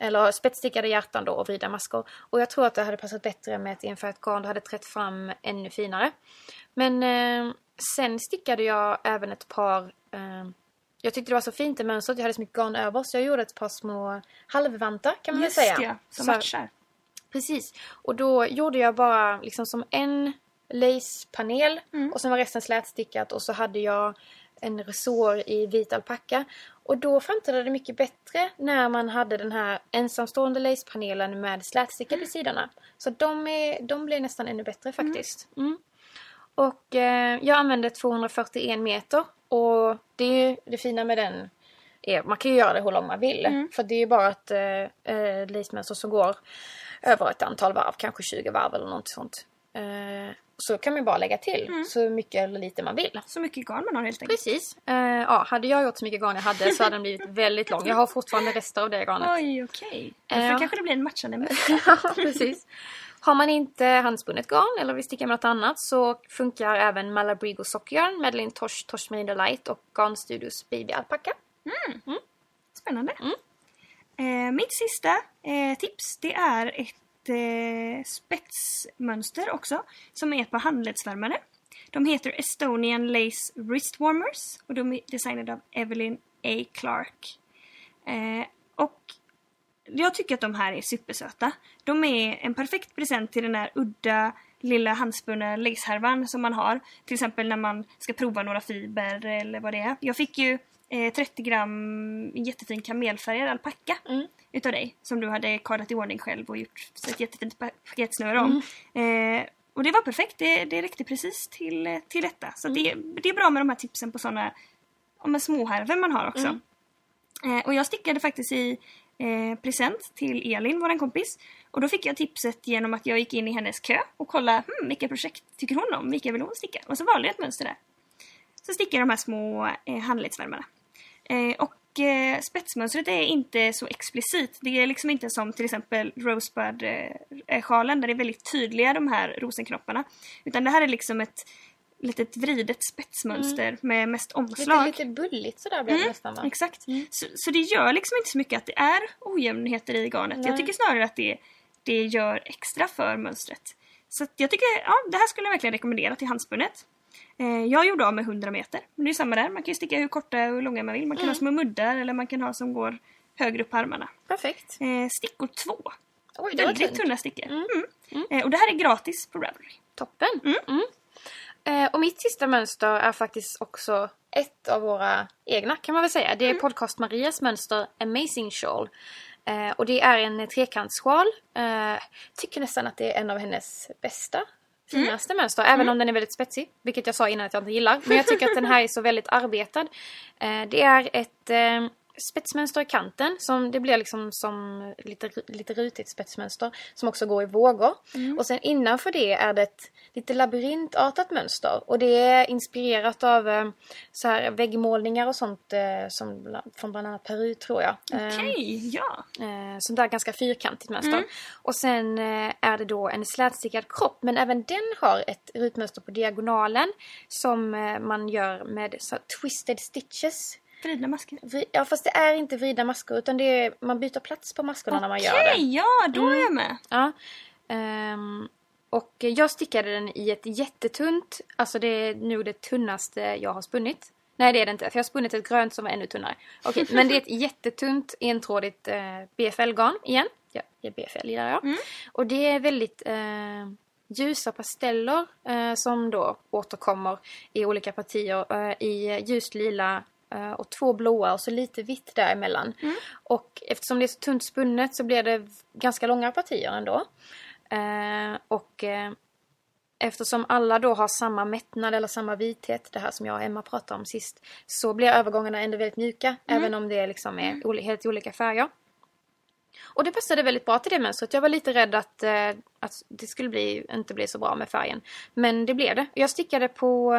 Eller spetsstickade hjärtan då och vridna maskor. Och jag tror att det hade passat bättre med ett enfärgat garn. Det hade trätt fram ännu finare. Men eh, sen stickade jag även ett par eh, jag tyckte det var så fint i mönstret, jag hade så mycket garn över så jag gjorde ett par små halvvantar kan man Just väl säga. ja, som Så- matchar. Precis. Och då gjorde jag bara liksom som en lacepanel Mm. och sen var resten slätstickat och så hade jag en resår i vit alpacka. Och då framträdde det mycket bättre när man hade den här ensamstående lacepanelen med slätstickade Mm. sidorna. Så de, är, de blev nästan ännu bättre faktiskt. Mm. Och eh, jag använde 241 meter och det är ju det fina med den är, man kan ju göra det hur lång man vill. Mm. För det är ju bara ett eh, eh, lacemönster som går över ett antal varv, kanske 20 varv eller något sånt. Eh, så kan man bara lägga till Mm. så mycket eller lite man vill. Så mycket garn man har helt enkelt. Precis. Eh, ja, hade jag gjort så mycket garn jag hade så hade den blivit väldigt lång. Jag har fortfarande rester av det garnet. Oj, okej. Därför Ja. kanske det blir en matchande mössa. *laughs* Ja, precis. Har man inte handspunnet garn eller vill sticka med något annat så funkar även Malabrigo sockgarn, Madeline Tosh, Tosh Merino Light och Garnstudios Baby Alpaca. Spännande. Mm. Eh, mitt sista eh, tips det är ett eh, spetsmönster också som är ett par handledsvärmare. De heter Estonian Lace Wrist Warmers och de är designade av Evelyn A. Clark. Eh, och jag tycker att de här är supersöta. De är en perfekt present till den där udda lilla handspunna lace som man har. Till exempel när man ska prova några fiber eller vad det är. Jag fick ju eh, 30 gram jättefin kamelfärgad alpacka Mm. utav dig. Som du hade kardat i ordning själv och gjort så ett jättefint pa- paketsnöre om. Eh, och det var perfekt. Det, det räckte precis till, till detta. Så det, det är bra med de här tipsen på sådana om småhärvor man har också. Eh, och jag stickade faktiskt i eh, present till Elin, vår kompis. Och då fick jag tipset genom att jag gick in i hennes kö och kollade hmm, vilka projekt tycker hon om, vilka vill hon sticka? Och så valde jag ett mönster där. Så stickade jag de här små eh, handledsvärmarna. Eh, och eh, spetsmönstret är inte så explicit. Det är liksom inte som till exempel Rosebud-sjalen där det är väldigt tydliga de här rosenknopparna. Utan det här är liksom ett litet vridet spetsmönster med mest omslag. Lite, lite bulligt sådär blev det nästan va? Exakt. Så, så det gör liksom inte så mycket att det är ojämnheter i garnet. Nej. Jag tycker snarare att det, det gör extra för mönstret. Så jag tycker, ja, det här skulle jag verkligen rekommendera till handspunnet. Eh, jag gjorde av med 100 meter. Det är samma där, man kan ju sticka hur korta och långa man vill. Man kan ha små muddar eller man kan ha som går högre upp på armarna. Perfekt. Eh, stickor 2. Oj, det Väldigt tunna stickor. Mm. Eh, och det här är gratis på Ravelry. Toppen. Mm. Eh, och mitt sista mönster är faktiskt också ett av våra egna kan man väl säga. Det är podcast Marias mönster Amazing Shawl. Eh, och det är en trekantssjal. Eh, tycker nästan att det är en av hennes bästa finaste mönster. Även om den är väldigt spetsig. Vilket jag sa innan att jag inte gillar. Men jag tycker att den här är så väldigt arbetad. Eh, det är ett eh, spetsmönster i kanten. Som, det blir liksom som lite, lite rutigt spetsmönster. Som också går i vågor. Och sen innanför det är det ett lite labyrintartat mönster. Och det är inspirerat av eh, så här väggmålningar och sånt eh, som, från bland annat Peru tror jag. Okej, ja. Eh, sånt där ganska fyrkantigt mönster. Och sen är det då en slätstickad kropp. Men även den har ett rutmönster på diagonalen. Som man gör med så twisted stitches. Vridna masker. Vri- Ja fast det är inte vrida maskor utan det är, man byter plats på maskorna när man gör det. Okej, ja då är jag med. Ja. Ehm, och jag stickade den i ett jättetunt, alltså det är nog det tunnaste jag har spunnit. Nej det är det inte, för jag har spunnit ett grönt som var ännu tunnare. Okej, *laughs* men det är ett jättetunt entrådigt eh, BFL-garn igen. Ja, det är BFL gillar jag. Mm. Och det är väldigt eh, ljusa pasteller eh, som då återkommer i olika partier eh, i ljust lila och två blåa och så lite vitt däremellan. Och eftersom det är så tunt spunnet så blir det ganska långa partier ändå. Eh, och eh, eftersom alla då har samma mättnad eller samma vithet, det här som jag och Emma pratade om sist, så blir övergångarna ändå väldigt mjuka även om det liksom är oli- helt olika färger. Och det passade väldigt bra till det mönstret. Jag var lite rädd att, eh, att det skulle bli, inte bli så bra med färgen. Men det blev det. Jag stickade på...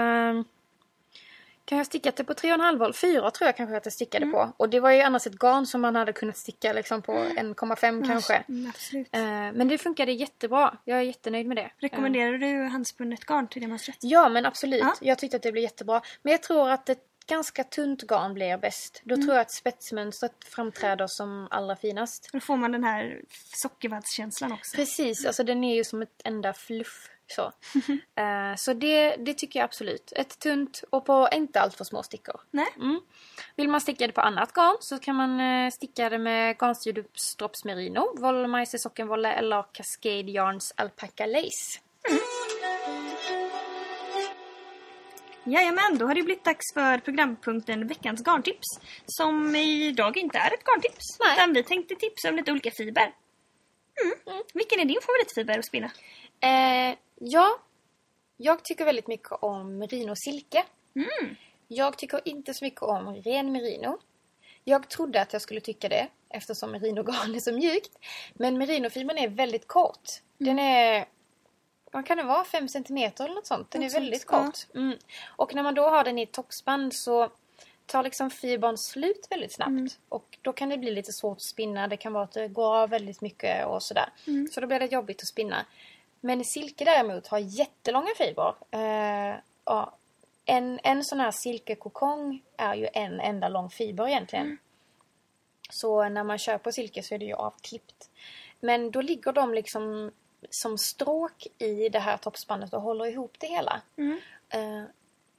Kan jag sticka det på 3,5 volt? 4 tror jag kanske att jag stickade på. Och det var ju annars ett garn som man hade kunnat sticka liksom på 1,5 kanske. Mm, absolut. Eh, men det funkade jättebra. Jag är jättenöjd med det. Rekommenderar du handspunnet garn till det mönstret? Ja men absolut. Ja. Jag tyckte att det blev jättebra. Men jag tror att ett ganska tunt garn blir bäst. Då Mm. tror jag att spetsmönstret framträder som allra finast. Då får man den här sockervaddskänslan också. Precis, alltså den är ju som ett enda fluff. Så, *laughs* Eh, så det, det tycker jag absolut. Ett tunt och på inte allt för små stickor. Nej. Mm. Vill man sticka det på annat garn så kan man eh, sticka det med Garnstudios Drops Merino, Wollmeister Sockenwolle eller Cascade Yarns Alpaca Lace. Jajamän, då har det blivit dags för programpunkten Veckans garntips. Som idag inte är ett garntips. Nej. Utan vi tänkte tipsa om lite olika fiber. Mm. Vilken är din favoritfiber att spinna? Eh, ja, jag tycker väldigt mycket om merino silke. Mm. Jag tycker inte så mycket om ren merino. Jag trodde att jag skulle tycka det eftersom merinogarn *laughs* är så mjukt. Men merinofibern är väldigt kort. Den är, vad kan det vara, 5 cm eller något sånt. Den Något är väldigt sånt, kort. Mm. Och när man då har den i ett toppspann så tar liksom fibern slut väldigt snabbt. Och då kan det bli lite svårt att spinna. Det kan vara att det går av väldigt mycket och sådär. Så då blir det jobbigt att spinna. Men silke däremot har jättelånga fibrer. Eh, ja, en, en sån här silkekokong är ju en enda lång fiber egentligen. Så när man köper silke så är det ju avklippt. Men då ligger de liksom som stråk i det här toppspannet och håller ihop det hela. Mm. Eh,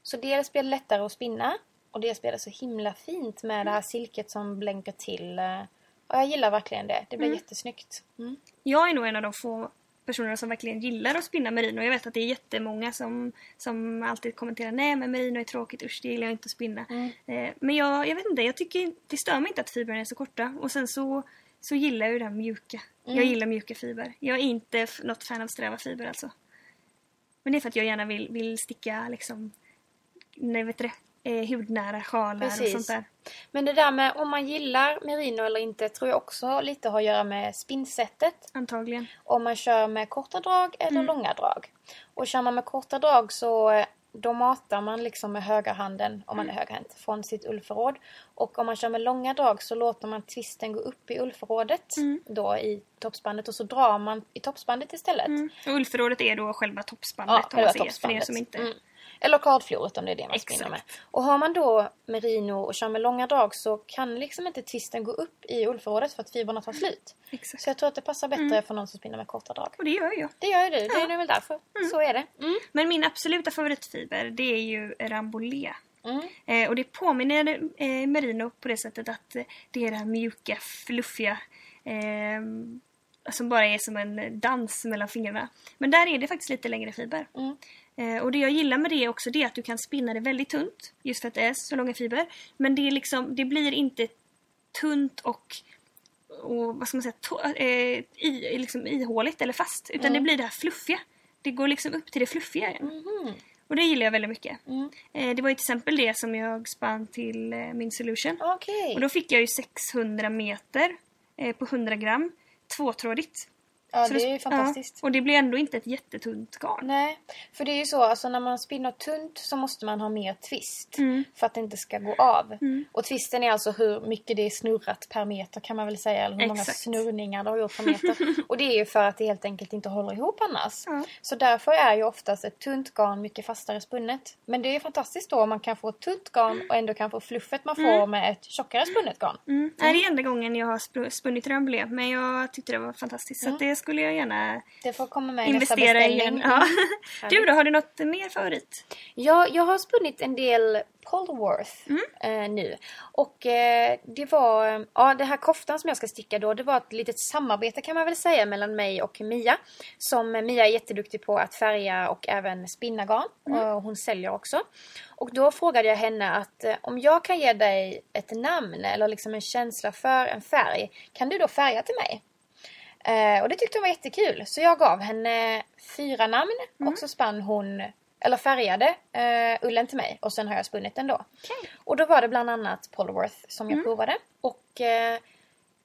så dels blir det lättare att spinna och dels blir det så himla fint med det här silket som blänker till. eh, Och jag gillar verkligen det. Det blir jättesnyggt. Mm. Jag är nog en av de få personerna som verkligen gillar att spinna merino. Jag vet att det är jättemånga som, som alltid kommenterar nej men merino är tråkigt, usch det gillar jag inte att spinna. Mm. Eh, men jag, jag vet inte, jag tycker det stör mig inte att fibrerna är så korta. Och sen så, så gillar jag ju det här mjuka. Jag gillar mjuka fiber. Jag är inte något fan av sträva fiber alltså. Men det är för att jag gärna vill, vill sticka liksom, nej vet det, eh, hudnära sjalar och sånt där. Men det där med om man gillar merino eller inte tror jag också lite har att göra med spinnsättet. Antagligen. Om man kör med korta drag eller Mm. långa drag. Och kör man med korta drag så eh, då matar man liksom med högerhanden, om man är högerhänt, från sitt ullförråd. Och om man kör med långa drag så låter man twisten gå upp i ullförrådet Mm. då i toppspannet och så drar man i toppspannet istället. Mm. Och ullförrådet är då själva toppspannet Ja, om man säger. För er som inte... Mm. Eller kardfloret om det är det man Exakt. spinner med. Och har man då merino och kör med långa drag så kan liksom inte twisten gå upp i ullförrådet för att fibrerna tar slut. Exakt. Så jag tror att det passar bättre för någon som spinner med korta drag. Och det gör jag. Det gör ju du, det är nog väl därför. Så är det. Mm. Men min absoluta favoritfiber det är ju rambolé. Mm. Eh, och det påminner eh, merino på det sättet att det är det här mjuka, fluffiga eh, som bara är som en dans mellan fingrarna. Men där är det faktiskt lite längre fiber. Mm. Eh, och det jag gillar med det också det är att du kan spinna det väldigt tunt. Just för att det är så långa fiber. Men det, liksom, det blir inte tunt och, och vad ska man säga, to- eh, i, liksom ihåligt eller fast. Utan det blir det här fluffiga. Det går liksom upp till det fluffiga igen. Mhm. Och det gillar jag väldigt mycket. Mm. Eh, det var ju till exempel det som jag spann till eh, min solution. Okej. Och då fick jag ju 600 meter eh, på 100 gram. Tvåtrådigt. Ja, Så det är ju fantastiskt. Ja, och det blir ändå inte ett jättetunt garn. Nej, för det är ju så, alltså när man spinner tunt så måste man ha mer twist Mm. för att det inte ska gå av. Och twisten är alltså hur mycket det är snurrat per meter kan man väl säga, eller hur många Exakt. snurrningar det har gjort per meter. *laughs* och det är ju för att det helt enkelt inte håller ihop annars. Ja. Så därför är ju oftast ett tunt garn mycket fastare spunnet. Men det är fantastiskt då om man kan få ett tunt garn och ändå kan få fluffet man får med ett tjockare spunnet garn. Mm. Det är enda gången jag har sp- spunnit rönnblé men jag tyckte det var fantastiskt så att det skulle jag gärna Det får komma med i investera beställning. igen. *laughs* Ja. Du då, har du något mer favorit? Ja, jag har spunnit en del Polworth eh, nu. Och eh, det var, ja det här koftan som jag ska sticka då, det var ett litet samarbete kan man väl säga mellan mig och Mia. Som Mia är jätteduktig på att färga och även spinna garn. Och hon säljer också. Och då frågade jag henne att eh, om jag kan ge dig ett namn eller liksom en känsla för en färg, kan du då färga till mig? Eh, och det tyckte hon var jättekul. Så jag gav henne fyra namn och så spann hon, eller färgade eh, ullen till mig och sen har jag spunnit den då. Okej. Och då var det bland annat Polworth som jag provade. Och eh,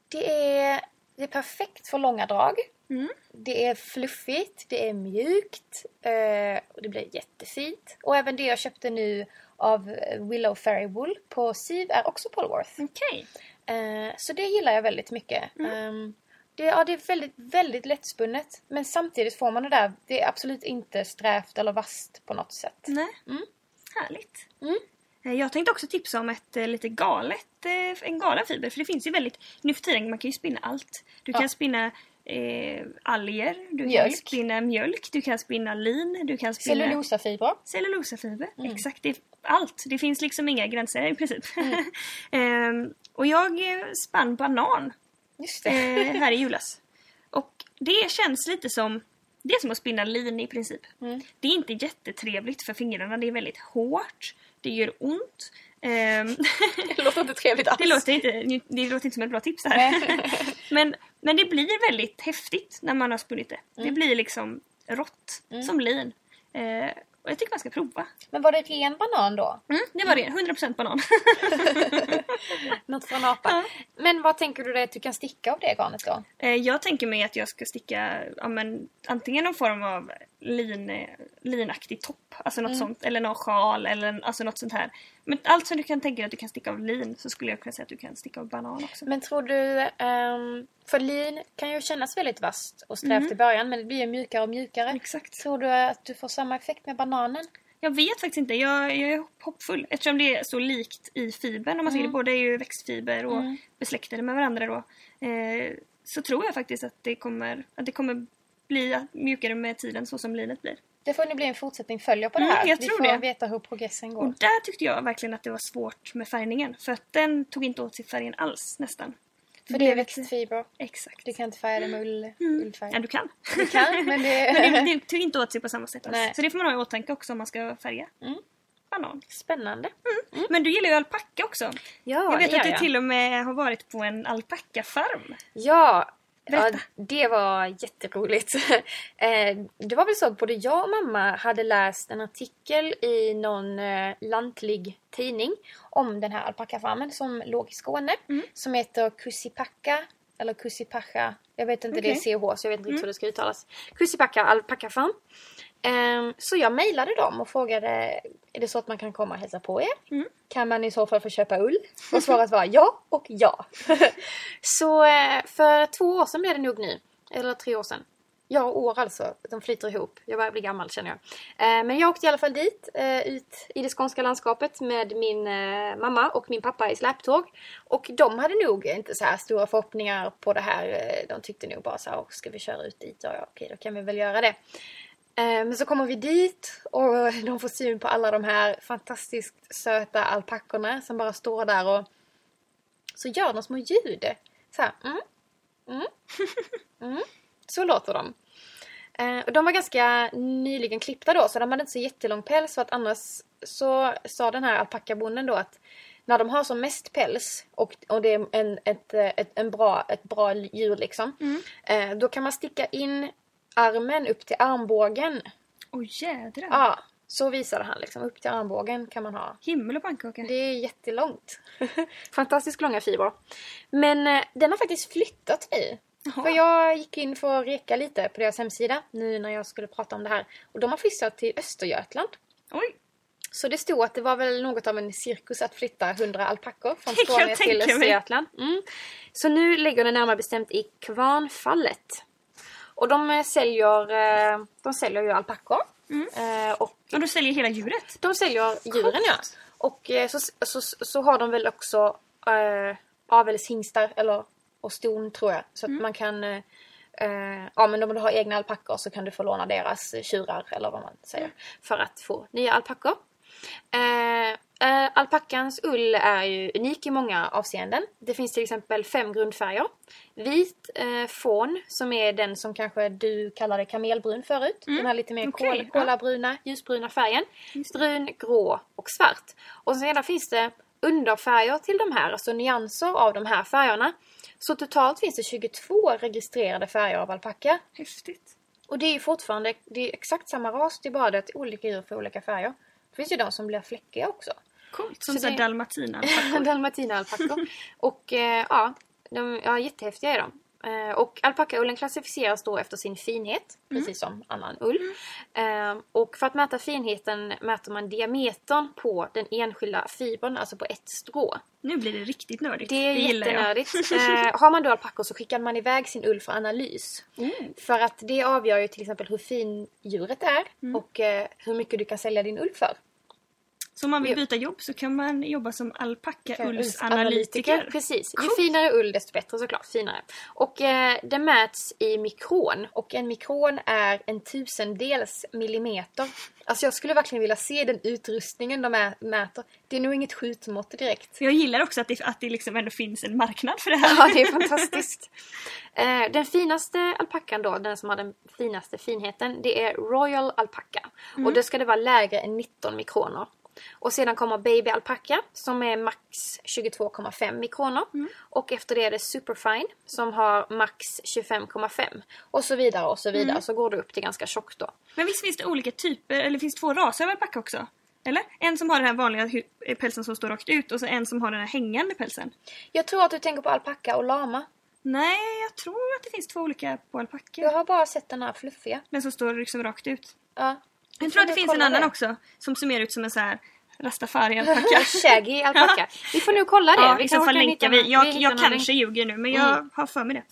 det, är, det är perfekt för långa drag. Mm. Det är fluffigt, det är mjukt eh, och det blir jättefint. Och även det jag köpte nu av Willow Fairy Wool på Siv är också Polworth. Okej. Eh, så det gillar jag väldigt mycket. Ehm, det, ja, det är väldigt, väldigt lättspunnet. Men samtidigt får man det där, det är absolut inte strävt eller vasst på något sätt. Nej. Mm. Härligt. Mm. Eh, Jag tänkte också tipsa om ett eh, lite galet, eh, en galen fiber. För det finns ju väldigt, nu för tiden man kan ju spinna allt. Du kan Ja. spinna eh, alger, du kan Mjölk. spinna mjölk, du kan spinna lin, du kan spinna Cellulosafibrer. cellulosafiber. Mm. Exakt, det allt. Det finns liksom inga gränser i princip. *laughs* Ehm, och jag spann banan Just det. eh, här i julas. Och det känns lite som det är som att spinna lin i princip. Mm. Det är inte jättetrevligt för fingrarna, det är väldigt hårt. Det gör ont. Ehm, *laughs* det låter inte trevligt *laughs* alls. det, låter inte, det låter inte som ett bra tips här. *laughs* men, men det blir väldigt häftigt när man har spunnit det. Mm. Det blir liksom rått, som lin. Eh, och jag tycker man ska prova. Men var det ren banan då? Mm, det var det, 100% banan. *laughs* Något från apa. Ja. Men vad tänker du dig att du kan sticka av det garnet då? Eh, Jag tänker mig att jag ska sticka ja, men, antingen någon form av lin, linaktig topp, alltså något sånt, eller någon sjal eller en- alltså något sånt här. Men allt som du kan tänka dig att du kan sticka av lin så skulle jag kunna säga att du kan sticka av banan också. Men tror du, ehm, för lin kan ju kännas väldigt vasst och strävt i början men det blir ju mjukare och mjukare. Exakt. Tror du att du får samma effekt med bananen? Jag vet faktiskt inte, jag, jag är hoppfull eftersom det är så likt i fibern om man säger det. Båda är ju växtfiber och besläktade med varandra då. Eh, så tror jag faktiskt att det kommer, att det kommer bli mjukare med tiden så som linet blir. Det får nu bli en fortsättning följer på det Mm, här. jag Vi tror får det. veta hur progressen går. Och där tyckte jag verkligen att det var svårt med färgningen. För att den tog inte åt sig färgen alls nästan. För det är växtfiber. Exakt. Du kan inte färga det med ull, Mm. ullfärg. Ja, du kan. Du kan, men det *laughs* Men det, det tog inte åt sig på samma sätt alls. Nej. Så det får man ha i åtanke också om man ska färga. Mm. Banan. spännande. Men du gillar ju alpacka också. Ja, jag vet att du jag. till och med har varit på en alpackafarm. Ja, ja, det var jätteroligt. *laughs* Eh, det var väl så att både jag och mamma hade läst en artikel i någon eh, lantlig tidning om den här alpackafarmen som låg i Skåne. Mm. Som heter Kusipacka, eller Kusipacha. Jag vet inte, det är CH så jag vet inte riktigt hur det ska uttalas. Kusipacka alpackafarm. Ehm, så jag mejlade dem och frågade är det så att man kan komma och hälsa på er? Mm. Kan man i så fall få köpa ull? Och svaret var ja och ja. *laughs* så eh, för två år sedan blev det nog nu. Eller tre år sedan. Ja, år alltså. De flyter ihop. Jag börjar bli gammal känner jag. Eh, men jag åkte i alla fall dit, eh, ut i det skånska landskapet med min eh, mamma och min pappa i släptåg. Och de hade nog inte så här stora förhoppningar på det här. De tyckte nog bara så här, "Åh, ska vi köra ut dit? Ja, ja, okej, då kan vi väl göra det. Men så kommer vi dit och *laughs* de får syn på alla de här fantastiskt söta alpackorna som bara står där och så gör de små ljud. Så här, mm, mm, *laughs* mm. Så låter de. Eh, och de var ganska nyligen klippta då så de hade inte så jättelång päls för att annars så sa den här alpackabonden då att när de har som mest päls och, och det är en, ett, ett, en bra, ett bra djur liksom. Eh, då kan man sticka in armen upp till armbågen. Åh jädrar. Ja, så visade han liksom. Upp till armbågen kan man ha. Himmel och pannkaka. Det är jättelångt. *laughs* Fantastiskt långa fibrer. Men eh, den har faktiskt flyttat nu. Jaha. För jag gick in för att reka lite på deras hemsida nu när jag skulle prata om det här. Och de har flyttat till Östergötland. Oj, Så det stod att det var väl något av en cirkus att flytta 100 alpackor från *laughs* Skåne till mig. Östergötland. Mm. Så nu ligger det närmare bestämt i Kvarnfallet. Och de eh, säljer, eh, de säljer ju alpackor. Eh, Och och du säljer hela djuret? de säljer djuren Coolt. ja. Och så, så, så har de väl också eh, avelshingstar eller och ston tror jag. Så att man kan eh, Ja men om du har egna alpackor så kan du få låna deras tjurar eller vad man säger. För att få nya alpackor. Eh, eh, alpackans ull är ju unik i många avseenden. Det finns till exempel fem grundfärger. Vit eh, fån som är den som kanske du kallade kamelbrun förut. Den här lite mer okej, kol, ja. kolabruna, ljusbruna färgen. Brun, grå och svart. Och sedan finns det underfärger till de här, alltså nyanser av de här färgerna. Så totalt finns det 22 registrerade färger av alpacka. Häftigt. Och det är ju fortfarande det är exakt samma ras, det är bara det att olika djur får olika färger. Det finns ju de som blir fläckiga också. Coolt. Som Så det- dalmatina. *laughs* Dalmatinaalpackor. och eh, ja, de, ja, jättehäftiga är de. Eh, och alpackaullen klassificeras då efter sin finhet, precis som annan ull. Eh, och för att mäta finheten mäter man diametern på den enskilda fibern, alltså på ett strå. Nu blir det riktigt nördigt. Det är jag. jättenördigt. *laughs* Eh, har man då alpackor så skickar man iväg sin ull för analys. Mm. För att det avgör ju till exempel hur fin djuret är Mm. och eh, hur mycket du kan sälja din ull för. Så om man vill byta jobb så kan man jobba som alpackaullsanalytiker. Precis. Coolt. Ju finare ull desto bättre såklart. Finare. Och eh, det mäts i mikron. Och en mikron är en tusendels millimeter. Alltså jag skulle verkligen vilja se den utrustningen de mäter. Det är nog inget skjutmått direkt. Jag gillar också att det, att det liksom ändå finns en marknad för det här. Ja, det är *laughs* fantastiskt. Eh, den finaste alpackan då, den som har den finaste finheten, det är Royal Alpaca. Och då ska det vara lägre än 19 mikroner. Och sedan kommer Baby Alpaca som är max 22,5 mikroner. Och efter det är det Superfine som har max 25,5. Och så vidare och så vidare. Så går det upp till ganska tjockt då. Men visst finns det olika typer, eller finns det två raser av alpacka också? Eller? En som har den här vanliga pälsen som står rakt ut och så en som har den här hängande pälsen. Jag tror att du tänker på alpacka och lama. Nej, jag tror att det finns två olika på alpacka. Jag har bara sett den här fluffiga. Den som står liksom rakt ut. Ja. Jag tror att det finns en annan det. också som ser mer ut som en så här rastafari-alpacka. *laughs* Shaggy alpacka. *laughs* Vi får nu kolla det. ja, vi i så fall länkar vi. Jag, vi jag kanske ljuger nu men jag har för mig det.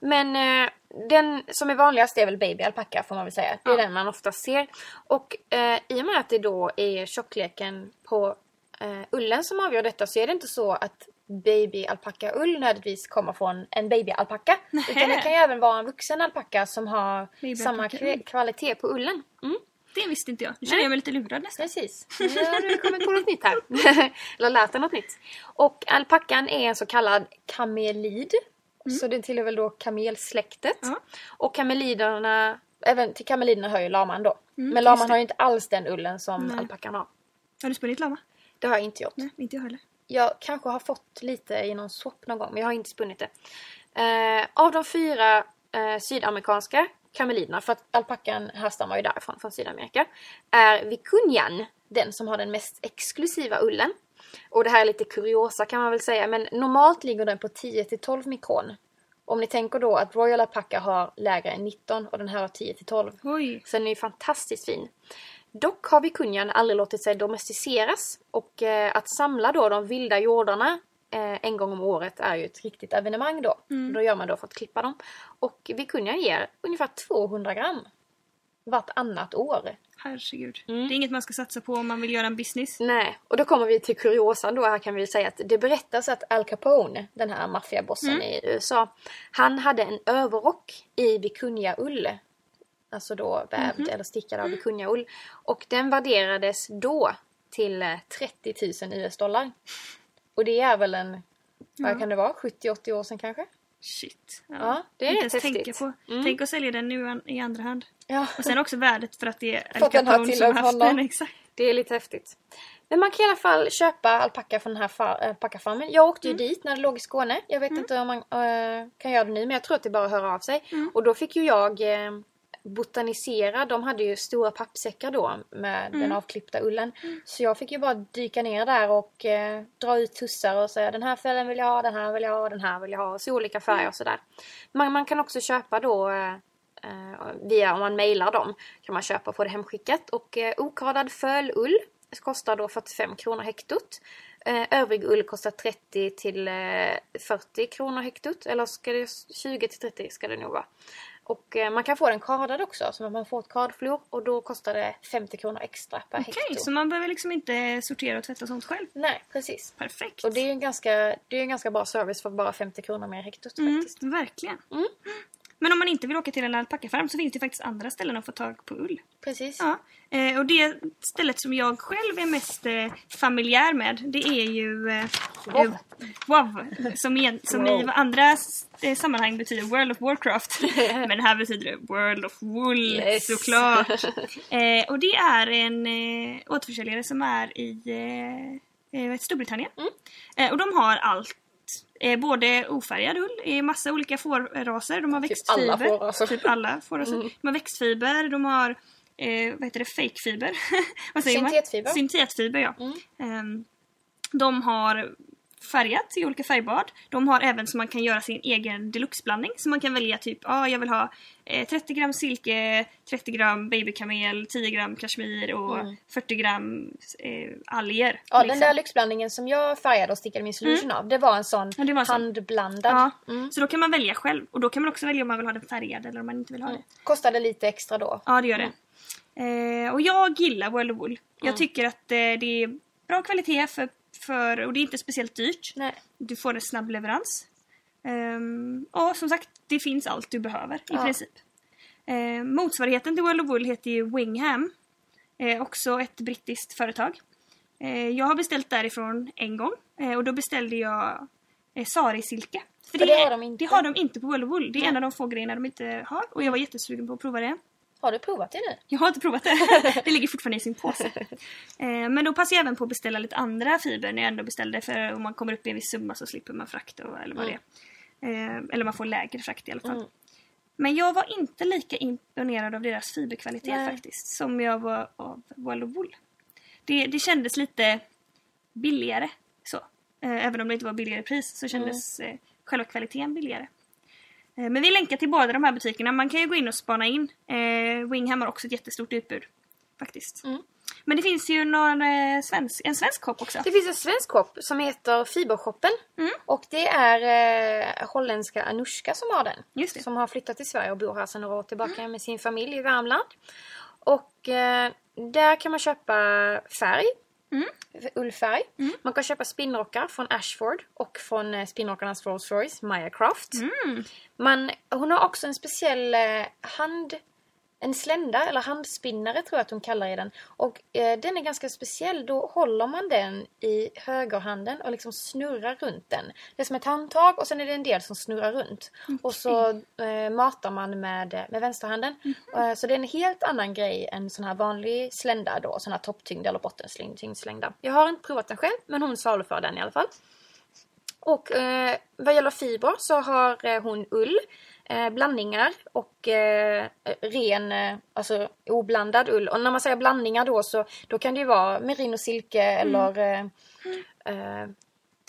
Men eh, den som är vanligast är väl baby alpacka får man väl säga. Det är Ja. den man ofta ser. Och eh, i och med att det då är tjockleken på eh, ullen som avgör detta så är det inte så att baby alpacka ull nödvändigtvis kommer från en baby alpacka. Utan det kan ju även vara en vuxen alpacka som har samma kvalitet på ullen. Mm. Det visste inte jag. Nu känner jag mig lite lurad nästan. Precis. Nu har du kommit på något nytt här. *laughs* Eller lärt dig något nytt. Och alpackan är en så kallad kamelid. Så det tillhör väl då kamelsläktet. Ja. Och kameliderna, även till kameliderna hör ju laman då. Men just laman har ju inte alls den ullen som Nej. alpackan har. Har du spunnit lama? Det har jag inte gjort. Nej, inte jag heller. Jag kanske har fått lite i någon swap någon gång men jag har inte spunnit det. Eh, av de fyra eh, sydamerikanska kameliderna, för att alpackan härstammar ju därifrån, från Sydamerika, är vikunjan den som har den mest exklusiva ullen. Och det här är lite kuriosa kan man väl säga, men normalt ligger den på 10-12 mikron. Om ni tänker då att Royal Alpaca har lägre än 19 och den här har 10-12. Oj. Så den är ju fantastiskt fin. Dock har vikunjan aldrig låtit sig domesticeras och eh, att samla då de vilda jordarna en gång om året är ju ett riktigt evenemang då. Då gör man då för att klippa dem. Och vikunjan ger ungefär 200 gram vartannat år. Herregud. Mm. Det är inget man ska satsa på om man vill göra en business. Nej, och då kommer vi till kuriosan då. Här kan vi säga att det berättas att Al Capone, den här maffiabossen i USA, han hade en överrock i vikunjaull. Alltså då vävd eller stickad av vikunjaull. Och den värderades då till eh, 30 000 US-dollar. Och det är väl en, vad kan det vara, 70-80 år sedan kanske? Shit. Ja, det är rätt häftigt. på. Mm. Tänk att sälja den nu i andra hand. Ja, Och sen också värdet för att det är har Capone som haft honom. den. Exakt. det är lite häftigt. Men man kan i alla fall köpa alpacka från den här fa- alpackafarmen. Jag åkte ju dit när det låg i Skåne. Jag vet inte om man eh, kan göra det nu men jag tror att det är bara att höra av sig. Och då fick ju jag eh, Botanisera, de hade ju stora pappsäckar då med den avklippta ullen. Så jag fick ju bara dyka ner där och eh, dra ut tussar och säga den här fällen vill jag ha, den här vill jag ha, den här vill jag ha. Så olika färger och sådär. Man, man kan också köpa då eh, eh, via om man mailar dem kan man köpa på det hemskickat och eh, okradad fölull kostar då 45 kronor hektot. Eh, övrig ull kostar 30 till eh, 40 kronor hektot. Eller ska det 20 till 30 ska det nog vara. Och eh, man kan få den kardad också, så man får ett kardflor och då kostar det 50 kronor extra per Okej, hekto. så man behöver liksom inte sortera och tvätta sånt själv. Nej, precis. Perfekt. Och det är en ganska, det är en ganska bra service för bara 50 kronor mer hektot mm, faktiskt. verkligen. Mm. Men om man inte vill åka till en alpackafarm så finns det faktiskt andra ställen att få tag på ull. Precis. Ja. Eh, och det stället som jag själv är mest eh, familjär med det är ju eh, WoW. WoW. Som, i, som i WoW. andra eh, sammanhang betyder World of Warcraft. *laughs* Men här betyder det World of Wool Yes. såklart. *laughs* Eh, och det är en eh, återförsäljare som är i eh, Storbritannien. Mm. Och de har allt. Eh, både ofärgad ull i massa olika fårraser. De har Typ växtfiber. alla fårraser. Typ alla fårraser. Mm. De har växtfiber, de har eh, vad heter det, fakefiber. *laughs* vad säger man? Syntetfiber. Syntetfiber ja. Mm. Ehm, de har färgat i olika färgbad. De har även så man kan göra sin egen deluxeblandning. Så man kan välja typ, ja ah, jag vill ha eh, 30 gram silke, 30 gram babykamel, 10 gram kashmir och Mm. 40 gram eh, alger. Ja, liksom. den där lyxblandningen som jag färgade och stickade min solution av, det var en sån Ja, det var handblandad. Ja, Mm. så då kan man välja själv. Och då kan man också välja om man vill ha den färgad eller om man inte vill ha det. Kostade lite extra då. Ja, det gör det. Eh, och jag gillar World of Wool. Jag Mm. tycker att eh, det är bra kvalitet för, för, och det är inte speciellt dyrt. Nej. Du får en snabb leverans. Ehm, och som sagt, det finns allt du behöver i Ja. princip. Eh, motsvarigheten till World of Wool heter ju Wingham. Eh, också ett brittiskt företag. Eh, jag har beställt därifrån en gång eh, och då beställde jag eh, sari-silke. För För det har är- de inte. det har de inte på World of Wool. Det är Nej. en av de få grejerna de inte har och jag var jättesugen på att prova det. Har du provat det nu? Jag har inte provat det. *laughs* det ligger fortfarande i sin påse. Eh, men då passar jag även på att beställa lite andra fiber när jag ändå beställde. För om man kommer upp i en viss summa så slipper man frakt och, eller vad det är. Eh, eller man får lägre frakt i alla fall. Mm. Men jag var inte lika imponerad av deras fiberkvalitet Nej. faktiskt. Som jag var av World of Wool. Det, det kändes lite billigare. Så. Eh, även om det inte var billigare pris så kändes eh, själva kvaliteten billigare. Eh, Men vi länkar till båda de här butikerna. Man kan ju gå in och spana in. Eh, Wingham har också ett jättestort utbud. Faktiskt. Mm. Men det finns ju någon, eh, svensk, en svensk shop också. Det finns en svensk shop som heter Fibershoppen. Mm. Och det är eh, holländska Anushka som har den. Som har flyttat till Sverige och bor här sedan några år tillbaka med sin familj i Värmland. Och eh, där kan man köpa färg. Mm. Ullfärg. Man kan köpa spinnrockar från Ashford och från eh, spinnrockarnas Rolls Royce, Maya Craft. Mm. Man, hon har också en speciell eh, hand... En slända, eller handspinnare tror jag att hon kallar i den. Och eh, den är ganska speciell. Då håller man den i högerhanden och liksom snurrar runt den. Det är som ett handtag och sen är det en del som snurrar runt. Och så eh, matar man med, med vänsterhanden. Eh, så det är en helt annan grej än sån här vanlig slända då. Sån här topptyngd eller bottentyngd slända. Jag har inte provat den själv men hon saluför den i alla fall. Och eh, vad gäller fiber så har eh, hon ull, eh, blandningar och eh, ren, eh, alltså oblandad ull. Och när man säger blandningar då så då kan det ju vara merino silke eller eh, eh,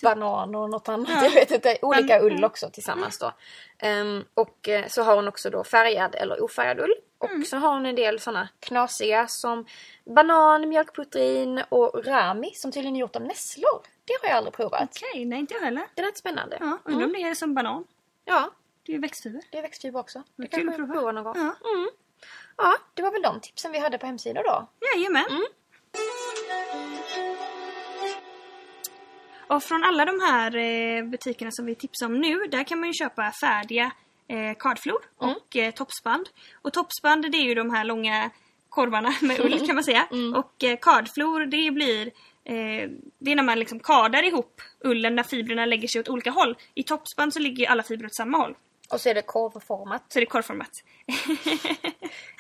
banan och något annat. Ja. Jag vet inte. Olika ull också tillsammans då. Ehm, och eh, så har hon också då färgad eller ofärgad ull. Och så har hon en del sådana knasiga som banan, mjölkprotein och rami som tydligen är gjort av nässlor. Det har jag aldrig provat. Okej, nej inte jag heller. Det lät spännande. Ja, undrar om det är som banan. Ja, Det är växtfiber. det är växtfiber också. Det att vi prova. provar någon gång. Ja. Mm. ja, det var väl de tipsen vi hade på hemsidan då. Jajamän. Mm. Och från alla de här eh, butikerna som vi tipsar om nu, där kan man ju köpa färdiga eh, kardflor Mm. och eh, toppsband. Och toppsband det är ju de här långa korvarna *laughs* med ull kan man säga. Mm. Och eh, kardflor det blir eh, det är när man liksom kardar ihop ullen när fibrerna lägger sig åt olika håll. I toppsband så ligger ju alla fibrer åt samma håll. Och så är det korvformat. Så det är korvformat. *laughs*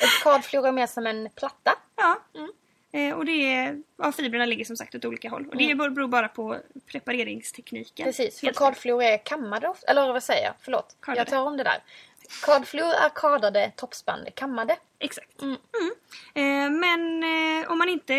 Ett kardflor är mer som en platta. Ja. Mm. Eh, och det är, ja, fibrerna ligger som sagt åt olika håll. Och det beror bara på prepareringstekniken. Precis, för kardflor är kammade ofta. Eller vad säger jag? Förlåt. Kardade. Jag tar om det där. Kardflor är kardade, toppspann kammade. Exakt. Mm. Eh, men eh, om man inte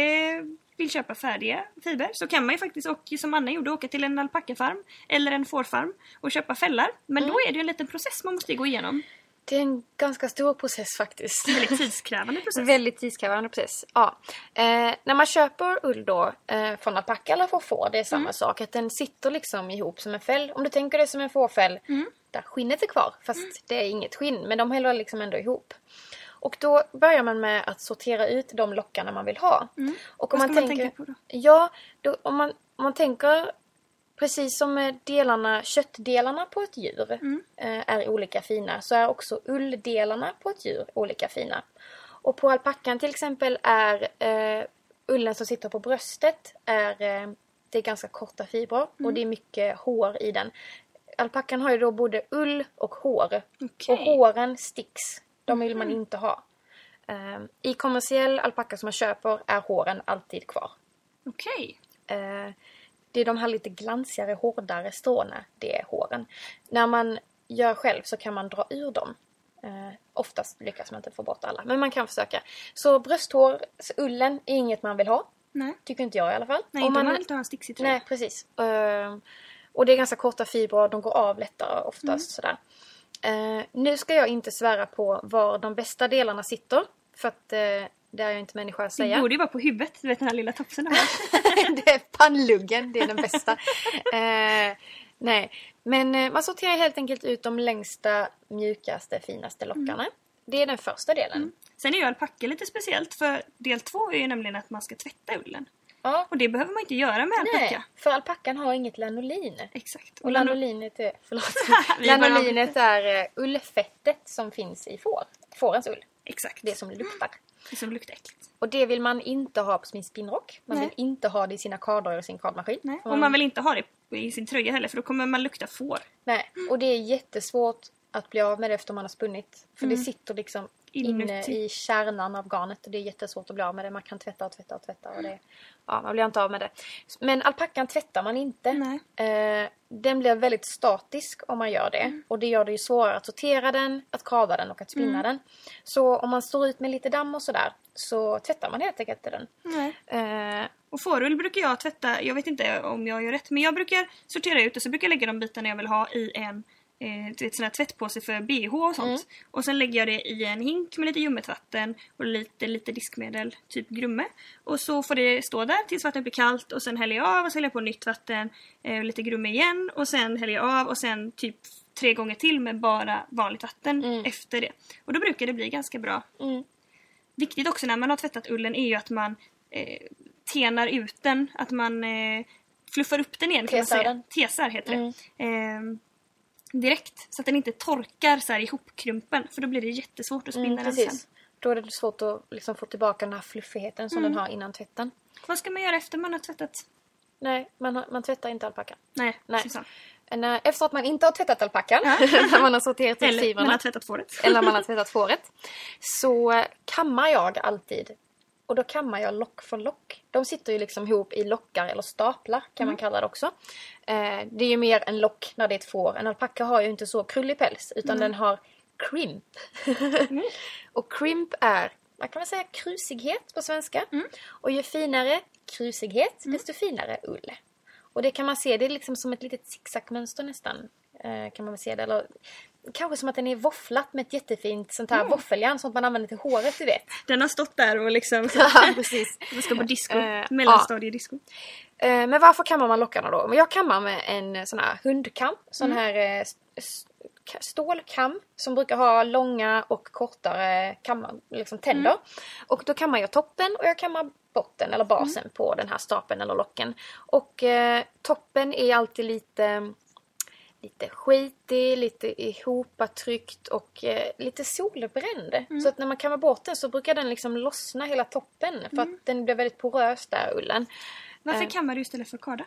vill köpa färdiga fiber så kan man ju faktiskt, och som Anna gjorde, åka till en alpackafarm eller en fårfarm och köpa fällar. Men Mm. då är det ju en liten process man måste gå igenom. Det är en ganska stor process faktiskt. Väldigt *laughs* tidskrävande process. Väldigt tidskrävande process. Ja. Eh, när man köper ull då eh, från alpacka eller från får, det är samma sak. Att den sitter liksom ihop som en fäll. Om du tänker det som en fårfäll där skinnet är kvar. Fast det är inget skinn, men de håller liksom ändå ihop. Och då börjar man med att sortera ut de lockarna man vill ha. Och om Vad ska man tänka på då? Ja, då, om, man, om man tänker precis som delarna, köttdelarna på ett djur Mm. eh, är olika fina så är också ulldelarna på ett djur olika fina. Och på alpackan till exempel är eh, ullen som sitter på bröstet är, eh, det är ganska korta fibrer Mm. och det är mycket hår i den. Alpackan har ju då både ull och hår. Okej. Och håren sticks. De vill man inte ha. Eh, I kommersiell alpacka som man köper är håren alltid kvar. Okej. Eh, det är de här lite glansigare, hårdare stråna, det är håren. När man gör själv så kan man dra ur dem. Eh, oftast lyckas man inte få bort alla, men man kan försöka. Så brösthår, ullen är inget man vill ha. Nej. Tycker inte jag i alla fall. Nej, Om man, man inte har en sticksig tröja. Nej, precis. Eh, och det är ganska korta fibrer, de går av lättare oftast. Mm. Sådär. Eh, nu ska jag inte svära på var de bästa delarna sitter. För att eh, det är jag inte människa att Det säga. borde ju vara på huvudet, du vet den här lilla topsen där. *laughs* det är pannluggen, det är den bästa. eh, nej, men eh, man sorterar helt enkelt ut de längsta, mjukaste, finaste lockarna. Det är den första delen. Sen är ju alpacka lite speciellt för del två är ju nämligen att man ska tvätta ullen. Ja, Och det behöver man inte göra med alpacka. nej, för alpackan har inget lanolin. Exakt. Och lanolinet är, *laughs* förlåt, lanolinet är eh, ullfettet som finns i får. Fårens ull. Exakt. Det som luktar. Det som luktar äckligt. Och det vill man inte ha på sin spinnrock. Man Nej. vill inte ha det i sina kardor eller sin kardmaskin. Nej. Och man vill inte ha det i sin tröja heller för då kommer man lukta får. Nej, och det är jättesvårt att bli av med det efter man har spunnit. För det sitter liksom inne i kärnan av garnet och det är jättesvårt att bli av med det. Man kan tvätta och tvätta och tvätta och det, ja, man blir inte av med det. Men alpackan tvättar man inte. Nej. Eh, den blir väldigt statisk om man gör det. Och det gör det ju svårare att sortera den, att kava den och att spinna den. Så om man står ut med lite damm och sådär så tvättar man helt enkelt den. Nej. Eh, Och fårull brukar jag tvätta, jag vet inte om jag gör rätt, men jag brukar sortera ut och så brukar jag lägga de bitarna jag vill ha i en eh, sån här tvättpåse för bh och sånt. Mm. Och sen lägger jag det i en hink med lite ljummet vatten och lite, lite diskmedel, typ grumme. Och så får det stå där tills vattnet blir kallt och sen häller jag av och så häller jag på nytt vatten, eh, lite grumme igen och sen häller jag av och sen typ tre gånger till med bara vanligt vatten Mm. efter det. Och då brukar det bli ganska bra. mm, Viktigt också när man har tvättat ullen är ju att man eh, tenar ut den, att man eh, fluffar upp den igen kan man Tesar säga. den. Tesar heter Mm. det. Eh, direkt, så att den inte torkar så här ihopkrumpen för då blir det jättesvårt att spinna mm, den sen. Då är det svårt att liksom få tillbaka den här fluffigheten som den har innan tvätten. Vad ska man göra efter man har tvättat? Nej, man, har, man tvättar inte alpackan. Nej, Nej. Susanne. När, efter att man inte har tvättat alpackan, *laughs* när man har sorterat *laughs* ut Eller man har tvättat fåret. eller man har tvättat fåret, så eh, kammar jag alltid. Och då kammar jag lock för lock. De sitter ju liksom ihop i lockar eller staplar kan man kalla det också. Eh, det är ju mer en lock när det är ett får. En alpacka har ju inte så krullig päls utan den har crimp. *laughs* och crimp är, vad kan man säga, krusighet på svenska. Och ju finare krusighet desto finare ull. Och det kan man se, det är liksom som ett litet zigzagmönster nästan. Eh, kan man väl se det. Eller, kanske som att den är våfflat med ett jättefint sånt här våffeljärn som man använder till håret du vet. Den har stått där och liksom *laughs* Ja, precis. man ska på disco. Eh, Mellanstadiedisco. Eh, men varför kammar man lockarna då? Men jag kammar med en sån här hundkam. Sån här eh, st- st- ka- stålkam som brukar ha långa och kortare kammar, liksom tänder. Och då kammar jag toppen och jag kammar botten eller basen på den här stapeln eller locken. Och eh, toppen är alltid lite lite skitig, lite ihopatryckt och eh, lite solbränd. Så att när man kammar bort den så brukar den liksom lossna hela toppen för att den blir väldigt porös där ullen. Varför eh. kammar du istället för karda?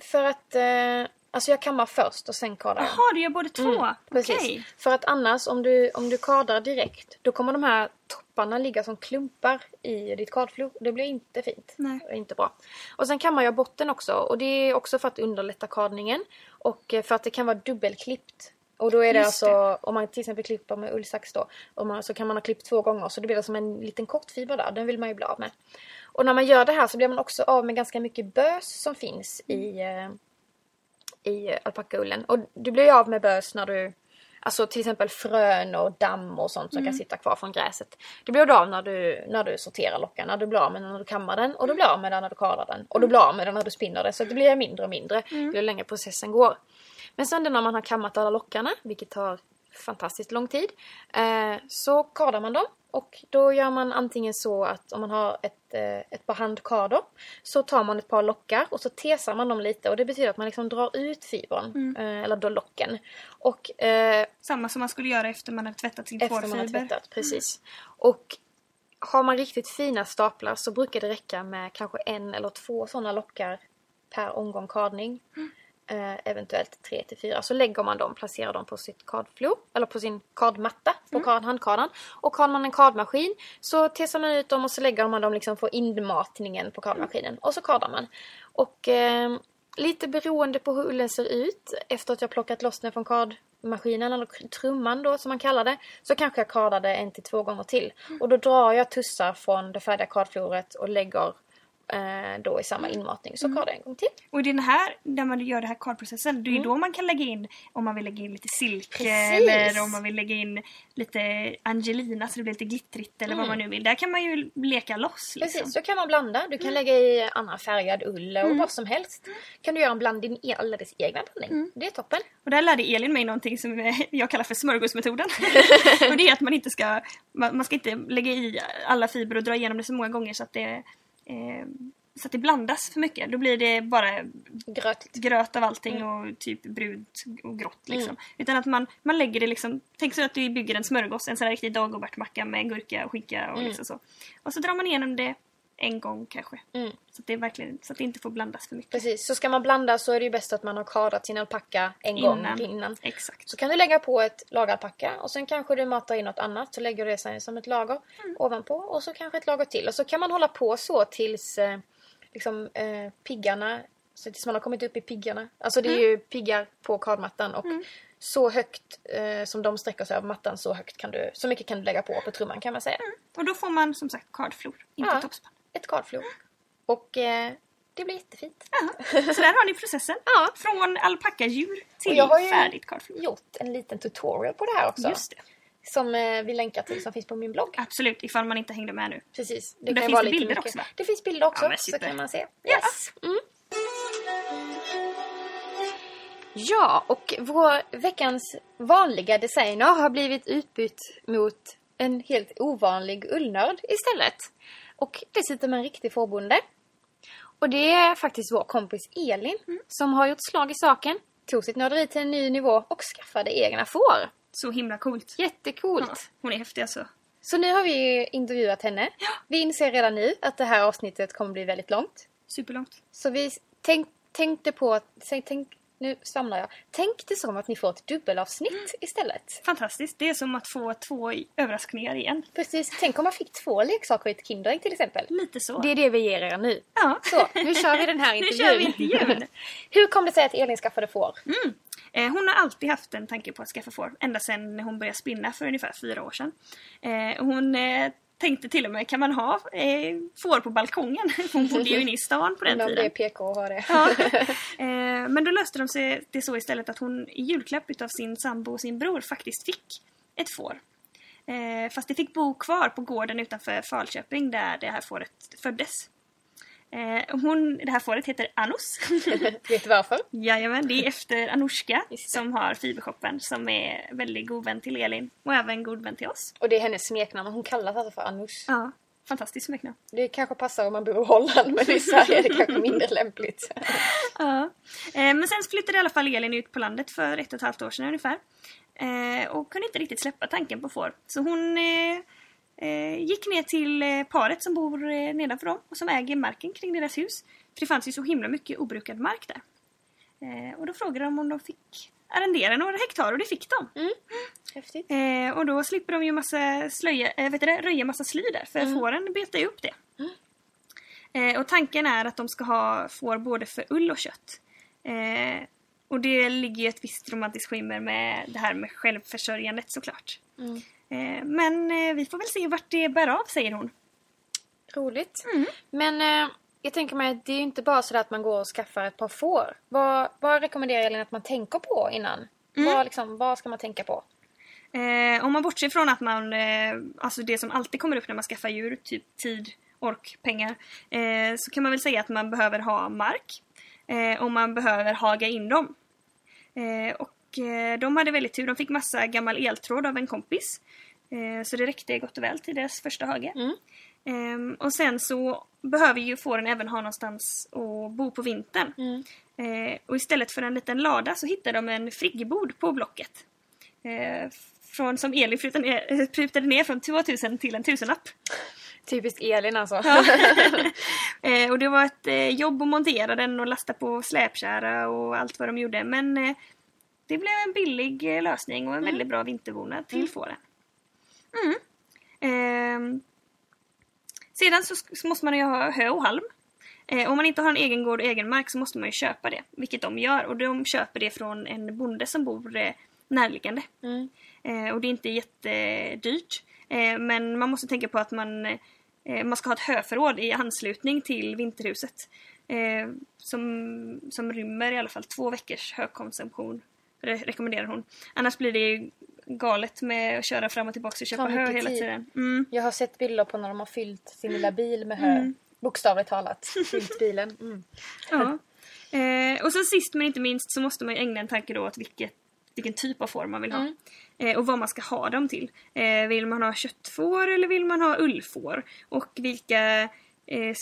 För att, eh, alltså jag kammar först och sen kardar jag. Jaha, du gör båda två? Mm, Precis. Okej. För att annars om du, om du kardar direkt då kommer de här topparna ligga som klumpar i ditt kardflor. Det blir inte fint. Nej. Det är inte bra. Och sen kammar jag botten också och det är också för att underlätta kardningen och eh, för att det kan vara dubbelklippt Och då är det Just alltså, om man till exempel klipper med ullsax då, och man, så kan man ha klippt två gånger så det blir det som en liten kortfiber där, den vill man ju bli av med. Och när man gör det här så blir man också av med ganska mycket bös som finns i, eh, i alpackaullen. Och du blir ju av med bös när du Alltså till exempel frön och damm och sånt som kan sitta kvar från gräset. Det blir du av när du, när du sorterar lockarna. Du blir av med den när du kammar den och du blir av med den när du kadar den. Och du blir av med den när du spinner det. Så det blir mindre och mindre ju längre processen går. Men sen när man har kammat alla lockarna, vilket tar fantastiskt lång tid, eh, så kadar man dem. Och då gör man antingen så att om man har ett, eh, ett par handkador så tar man ett par lockar och så tesar man dem lite och det betyder att man liksom drar ut fibern, eh, eller då locken. Och Samma som man skulle göra efter man hade tvättat sin efter man har fårfiber. tvättat, precis. Och har man riktigt fina staplar så brukar det räcka med kanske en eller två sådana lockar per omgång kadning. Eh, eventuellt tre till fyra. Så lägger man dem, placerar dem på sitt kardflor, eller på sin kardmatta på kard, handkardan. Och har man en kardmaskin så tesar man ut dem och så lägger man dem liksom på inmatningen på kardmaskinen. Och så kardar man. Och eh, lite beroende på hur ullen ser ut efter att jag plockat loss den från kardmaskinen eller trumman då som man kallar det. Så kanske jag kardar det en till två gånger till. Och då drar jag tussar från det färdiga kardfloret och lägger eh, då i samma inmatning. Så kardar jag en gång till. Och i den här, när man gör den här kardprocessen, det är ju då man kan lägga in om man vill lägga in lite silke Precis. eller om man vill lägga in lite Angelina så det blir lite glittrigt eller vad man nu vill. Där kan man ju leka loss. Liksom. Precis, så kan man blanda. Du kan lägga i annan färgad ull och vad som helst. Kan du göra en bland din e- alldeles egna blandning. Det är toppen. Och där lärde Elin mig någonting som eh, jag kallar för smörgåsmetoden. *laughs* och det är att man inte ska, man, man ska inte lägga i alla fibrer och dra igenom det så många gånger så att det eh, så att det blandas för mycket. Då blir det bara Grötigt. gröt av allting och typ brunt och grått liksom. Utan att man, man lägger det liksom, tänk så att du bygger en smörgås, en sån här riktig dagobert-macka med gurka och skinka och liksom så. Och så drar man igenom det en gång kanske. Mm. Så att det är verkligen, så att det inte får blandas för mycket. Precis, så ska man blanda så är det ju bäst att man har kardat sin alpacka en gång Innan. innan. Exakt. Så kan du lägga på ett lageralpacka och sen kanske du matar in något annat så lägger du det sen som ett lager ovanpå och så kanske ett lager till. Och så kan man hålla på så tills eh, liksom, eh, piggarna, så tills man har kommit upp i piggarna. Alltså det är ju piggar på kardmattan och så högt eh, som de sträcker sig över mattan så högt kan du, så mycket kan du lägga på på trumman kan man säga. Och då får man som sagt kardflor, inte Ja. toppspann. Ett kardflor. Och eh, det blir jättefint. Ja. Så där har ni processen. Ja. Från alpackadjur Och till jag har ju färdigt kardflor. gjort en liten tutorial på det här också. Just det. Som eh, vi länkar till som finns på min blogg. Absolut, ifall man inte hängde med nu. Precis. kan ju finns det bilder mycket. också, va? Det finns bilder också Ja, så kan man se. Ja. Yes. Mm. Ja, och vår veckans vanliga designer har blivit utbytt mot en helt ovanlig ullnörd istället. Och dessutom en riktig fårbonde. Och det är faktiskt vår kompis Elin Mm. som har gjort slag i saken, tog sitt nörderi till en ny nivå och skaffade egna får. Så himla coolt. Jättecoolt! Ja, hon är häftig alltså. Så nu har vi intervjuat henne. Vi inser redan nu att det här avsnittet kommer bli väldigt långt. Superlångt. Så vi tänk, tänkte på att... Tänk, tänk, nu samlar jag. Tänk det som att ni får ett dubbelavsnitt istället. Fantastiskt. Det är som att få två överraskningar igen. Precis. Tänk om man fick två leksaker i ett Kinderägg till exempel. Lite så. Det är det vi ger er nu. Ja. Så, nu kör vi den här *laughs* Nu intervjun. kör vi intervjun. *laughs* Hur kom det sig att Elin skaffade får? Eh, hon har alltid haft en tanke på att skaffa får. Ända sedan hon började spinna för ungefär fyra år sedan. Eh, hon eh, tänkte till och med, kan man ha eh, får på balkongen? *laughs* Hon bodde ju inne i stan på den Undrar om det tiden. är PK att ha det. Ja. *laughs* Eh, men då löste de sig det så istället att hon i julklapp utav sin sambo och sin bror faktiskt fick ett får. Eh, fast det fick bo kvar på gården utanför Falköping där det här fåret föddes. Eh, hon, det här fåret heter Anus. *laughs* Vet du varför? Jajamän, det är efter Anushka som har fibershoppen som är väldigt god vän till Elin och även god vän till oss. Och det är hennes smeknamn. Hon kallas alltså för Anus. Ja, fantastiskt smeknamn. Det kanske passar om man bor i Holland men i Sverige är det kanske mindre lämpligt. *laughs* Ja. Eh, men sen flyttade i alla fall Elin ut på landet för ett och ett halvt år sedan ungefär. Eh, och kunde inte riktigt släppa tanken på får. Så hon eh, gick ner till eh, paret som bor eh, nedanför dem och som äger marken kring deras hus. För det fanns ju så himla mycket obrukad mark där. Eh, och då frågade de om de fick arrendera några hektar och det fick de. Häftigt. Eh, och då slipper de ju massa slöja, äh, vet du det, röja massa sly där för fåren betar ju upp det. Eh, och tanken är att de ska ha får både för ull och kött. Eh, och det ligger ju ett visst romantiskt skimmer med det här med självförsörjandet såklart. Mm. Eh, men eh, vi får väl se vart det bär av säger hon. Roligt. Mm. Men eh, jag tänker mig att det är ju inte bara så att man går och skaffar ett par får. Vad, vad rekommenderar Elin att man tänker på innan? Mm. Vad, liksom, vad ska man tänka på? Om man bortser från att man, alltså det som alltid kommer upp när man skaffar djur, typ tid, ork, pengar, så kan man väl säga att man behöver ha mark eh, och man behöver haga in dem. Eh, och eh, de hade väldigt tur, de fick massa gammal eltråd av en kompis. Eh, så det räckte gott och väl till deras första hage. Mm. Ehm, och sen så behöver ju fåren även ha någonstans att bo på vintern. Mm. Eh, och istället för en liten lada så hittade de en friggebod på Blocket. Eh, från, som Elin prutade ner, *laughs* prutade ner från 2000 till en tusenlapp. Typiskt Elin alltså. *laughs* eh, och det var ett eh, jobb att montera den och lasta på släpkärra och allt vad de gjorde. Men eh, det blev en billig eh, lösning och en väldigt bra vinterbonad till fåren. Mm. Ehm, sedan så, så måste man ju ha hö och halm. Eh, om man inte har en egen gård och egen mark så måste man ju köpa det, vilket de gör. Och de köper det från en bonde som bor eh, närliggande. Mm. Och det är inte jättedyrt. Eh, men man måste tänka på att man, eh, man ska ha ett höförråd i anslutning till vinterhuset. Eh, som, som rymmer i alla fall två veckors hökonsumtion. Re- rekommenderar hon. Annars blir det galet med att köra fram och tillbaka och köpa hö hela tid. tiden. Mm. Jag har sett bilder på när de har fyllt sin lilla bil med hö. Mm. Bokstavligt talat. *laughs* Fyllt bilen. Mm. Ja. Eh, och sen sist men inte minst så måste man ägna en tanke då åt vilket, vilken typ av får man vill ha. Eh, och vad man ska ha dem till. Eh, vill man ha köttfår eller vill man ha ullfår? Och vilka eh,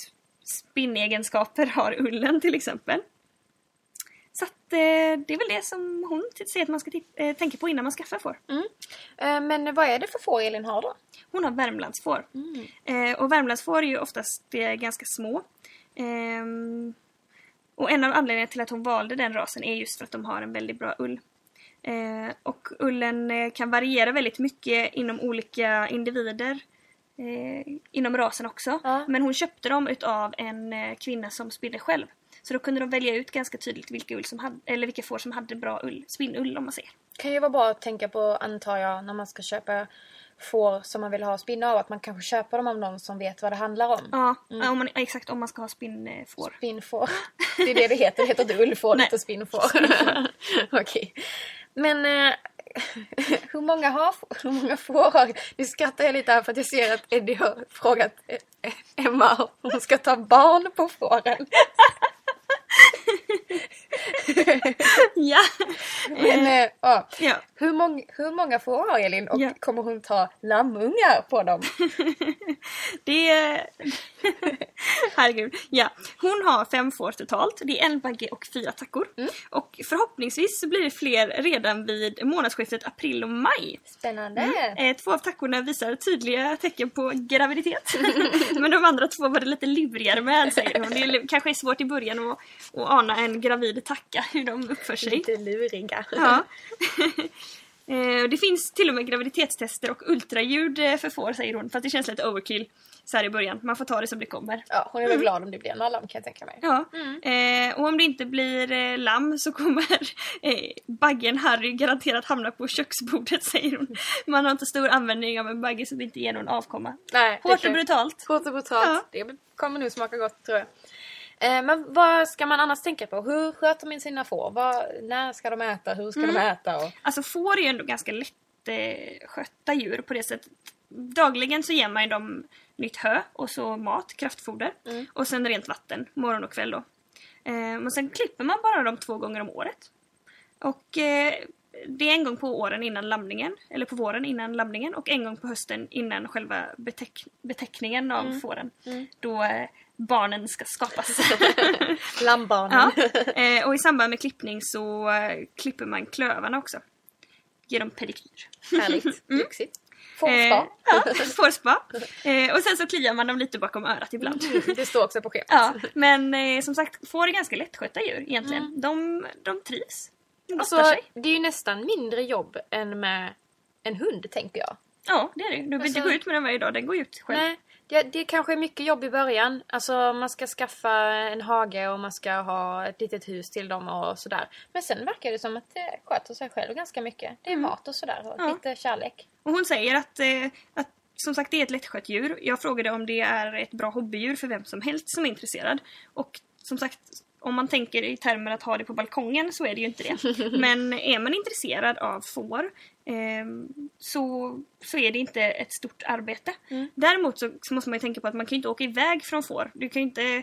spinnegenskaper har ullen till exempel? Så att, det är väl det som hon säger att man ska tänka på innan man skaffar får. Mm. Men vad är det för får Elin har då? Hon har Värmlandsfår. Mm. Och Värmlandsfår är ju oftast ganska små. Ehm, och en av anledningarna till att hon valde den rasen är just för att de har en väldigt bra ull. Eh, och ullen eh, kan variera väldigt mycket inom olika individer. Eh, inom rasen också. Ja. Men hon köpte dem utav en eh, kvinna som spinner själv. Så då kunde de välja ut ganska tydligt vilka, ull som hade, eller vilka får som hade bra ull, spinnull om man säger. Kan ju vara bra att tänka på, antar jag, när man ska köpa får som man vill ha spinna av. Att man kanske köper dem av någon som vet vad det handlar om. Ja, Mm. om man, exakt om man ska ha spinnfår. Spinnfår. *laughs* Det är det det heter. Det heter inte ullfår, det heter spinnfår. *laughs* Okej. Men eh, *laughs* hur, många har, hur många får har... Nu skrattar jag lite här för att jag ser att Eddie har frågat eh, Emma om hon ska ta barn på fåren. *laughs* *laughs* Ja! Men, eh, ja. ja. Hur, mång, hur många får Elin och Ja. kommer hon ta lammungar på dem? *laughs* Det är... *laughs* Herregud. Ja. Hon har fem får totalt. Det är en bagge och fyra tackor. Mm. Och förhoppningsvis så blir det fler redan vid månadsskiftet april och maj. Spännande! Eh, två av tackorna visar tydliga tecken på graviditet. Men de andra två var det lite lurigare med säger hon. Det är kanske är svårt i början att, att ana en gravid tacka, *laughs* hur de uppför sig. Lite luriga. Ja. *laughs* Eh, Det finns till och med graviditetstester och ultraljud eh, för får säger hon. Fast det känns lite overkill så här i början. Man får ta det som det kommer. Ja, hon är väl glad om det blir några lamm kan jag tänka mig. Ja. Mm. Eh, och om det inte blir eh, lamm så kommer *laughs* eh, baggen Harry garanterat hamna på köksbordet säger hon. Man har inte stor användning av en bagge som inte ger någon avkomma. Nej, Hårt och brutalt. Hårt och brutalt. Det kommer nog smaka gott tror jag. Eh, men vad ska man annars tänka på? Hur sköter man sina får? Vad, när ska de äta? Hur ska de äta? Och... Alltså får är ju ändå ganska lätt eh, djur på det sättet. Dagligen så ger man ju dem nytt hö och så mat, kraftfoder. Mm. Och sen rent vatten, morgon och kväll då. Eh, men sen klipper man bara dem två gånger om året. Och eh, det är en gång på åren innan lamningen, eller på våren innan lamningen och en gång på hösten innan själva beteck- beteckningen av fåren. Mm. Då eh, barnen ska skapas. *laughs* Lammbarnen. Ja. Eh, och i samband med klippning så eh, klipper man klövarna också. Ger dem pedikyr. Härligt. *laughs* Lyxigt. Eh, Fårspa. ja, fårspa. Eh, och sen så kliar man dem lite bakom örat ibland. Det står också på schemat. Ja, men eh, som sagt, får är ganska lättskötta djur egentligen. De, de trivs. De Alltså, sig. det är ju nästan mindre jobb än med en hund tänker jag. Ja, det är det. Du behöver inte alltså- gå ut med den varje dag, den går ut själv. Nej, Det, det kanske är mycket jobb i början. Alltså man ska skaffa en hage och man ska ha ett litet hus till dem och sådär. Men sen verkar det som att det sköter sig själv ganska mycket. Det är mat och sådär och Mm. Ja. lite kärlek. Och hon säger att, eh, att som sagt det är ett lättskött djur. Jag frågade om det är ett bra hobbydjur för vem som helst som är intresserad. Och som sagt, om man tänker i termer att ha det på balkongen så är det ju inte det. *laughs* Men är man intresserad av får så, så är det inte ett stort arbete. Mm. Däremot så, så måste man ju tänka på att man kan ju inte åka iväg från får. Du kan ju inte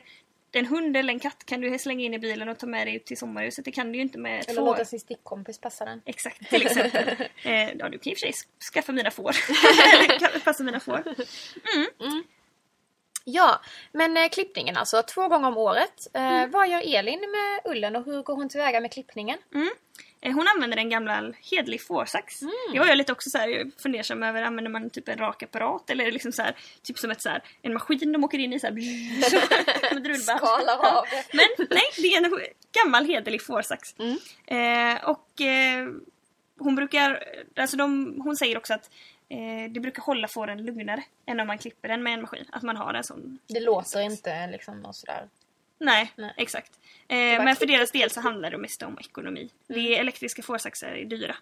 en hund eller en katt kan du slänga in i bilen och ta med dig ut till sommarhuset. Det kan du ju inte med Eller får. låta sin stickkompis passa den. Exakt, till exempel. *laughs* eh, ja, du kan i och för sig skaffa mina får. *laughs* Passa mina får. Ja, men eh, klippningen alltså. Två gånger om året. Eh, Mm. Vad gör Elin med ullen och hur går hon tillväga med klippningen? Eh, hon använder en gammal hedlig fårsax. Var jag lite också så här fundersam över. Använder man typ en rakapparat eller liksom så här, typ som ett så här, en maskin de åker in i så här, *laughs* med rullband. Skalar av det. Men nej, det är en gammal hederlig fårsax. Eh, och eh, hon brukar, alltså de, hon säger också att eh, det brukar hålla fåren lugnare än om man klipper den med en maskin. Att man har en sån Det låter inte liksom och sådär. Nej, Nej. exakt. Eh, men för deras del så handlar det mest om ekonomi. Det elektriska fårsaxar är dyra.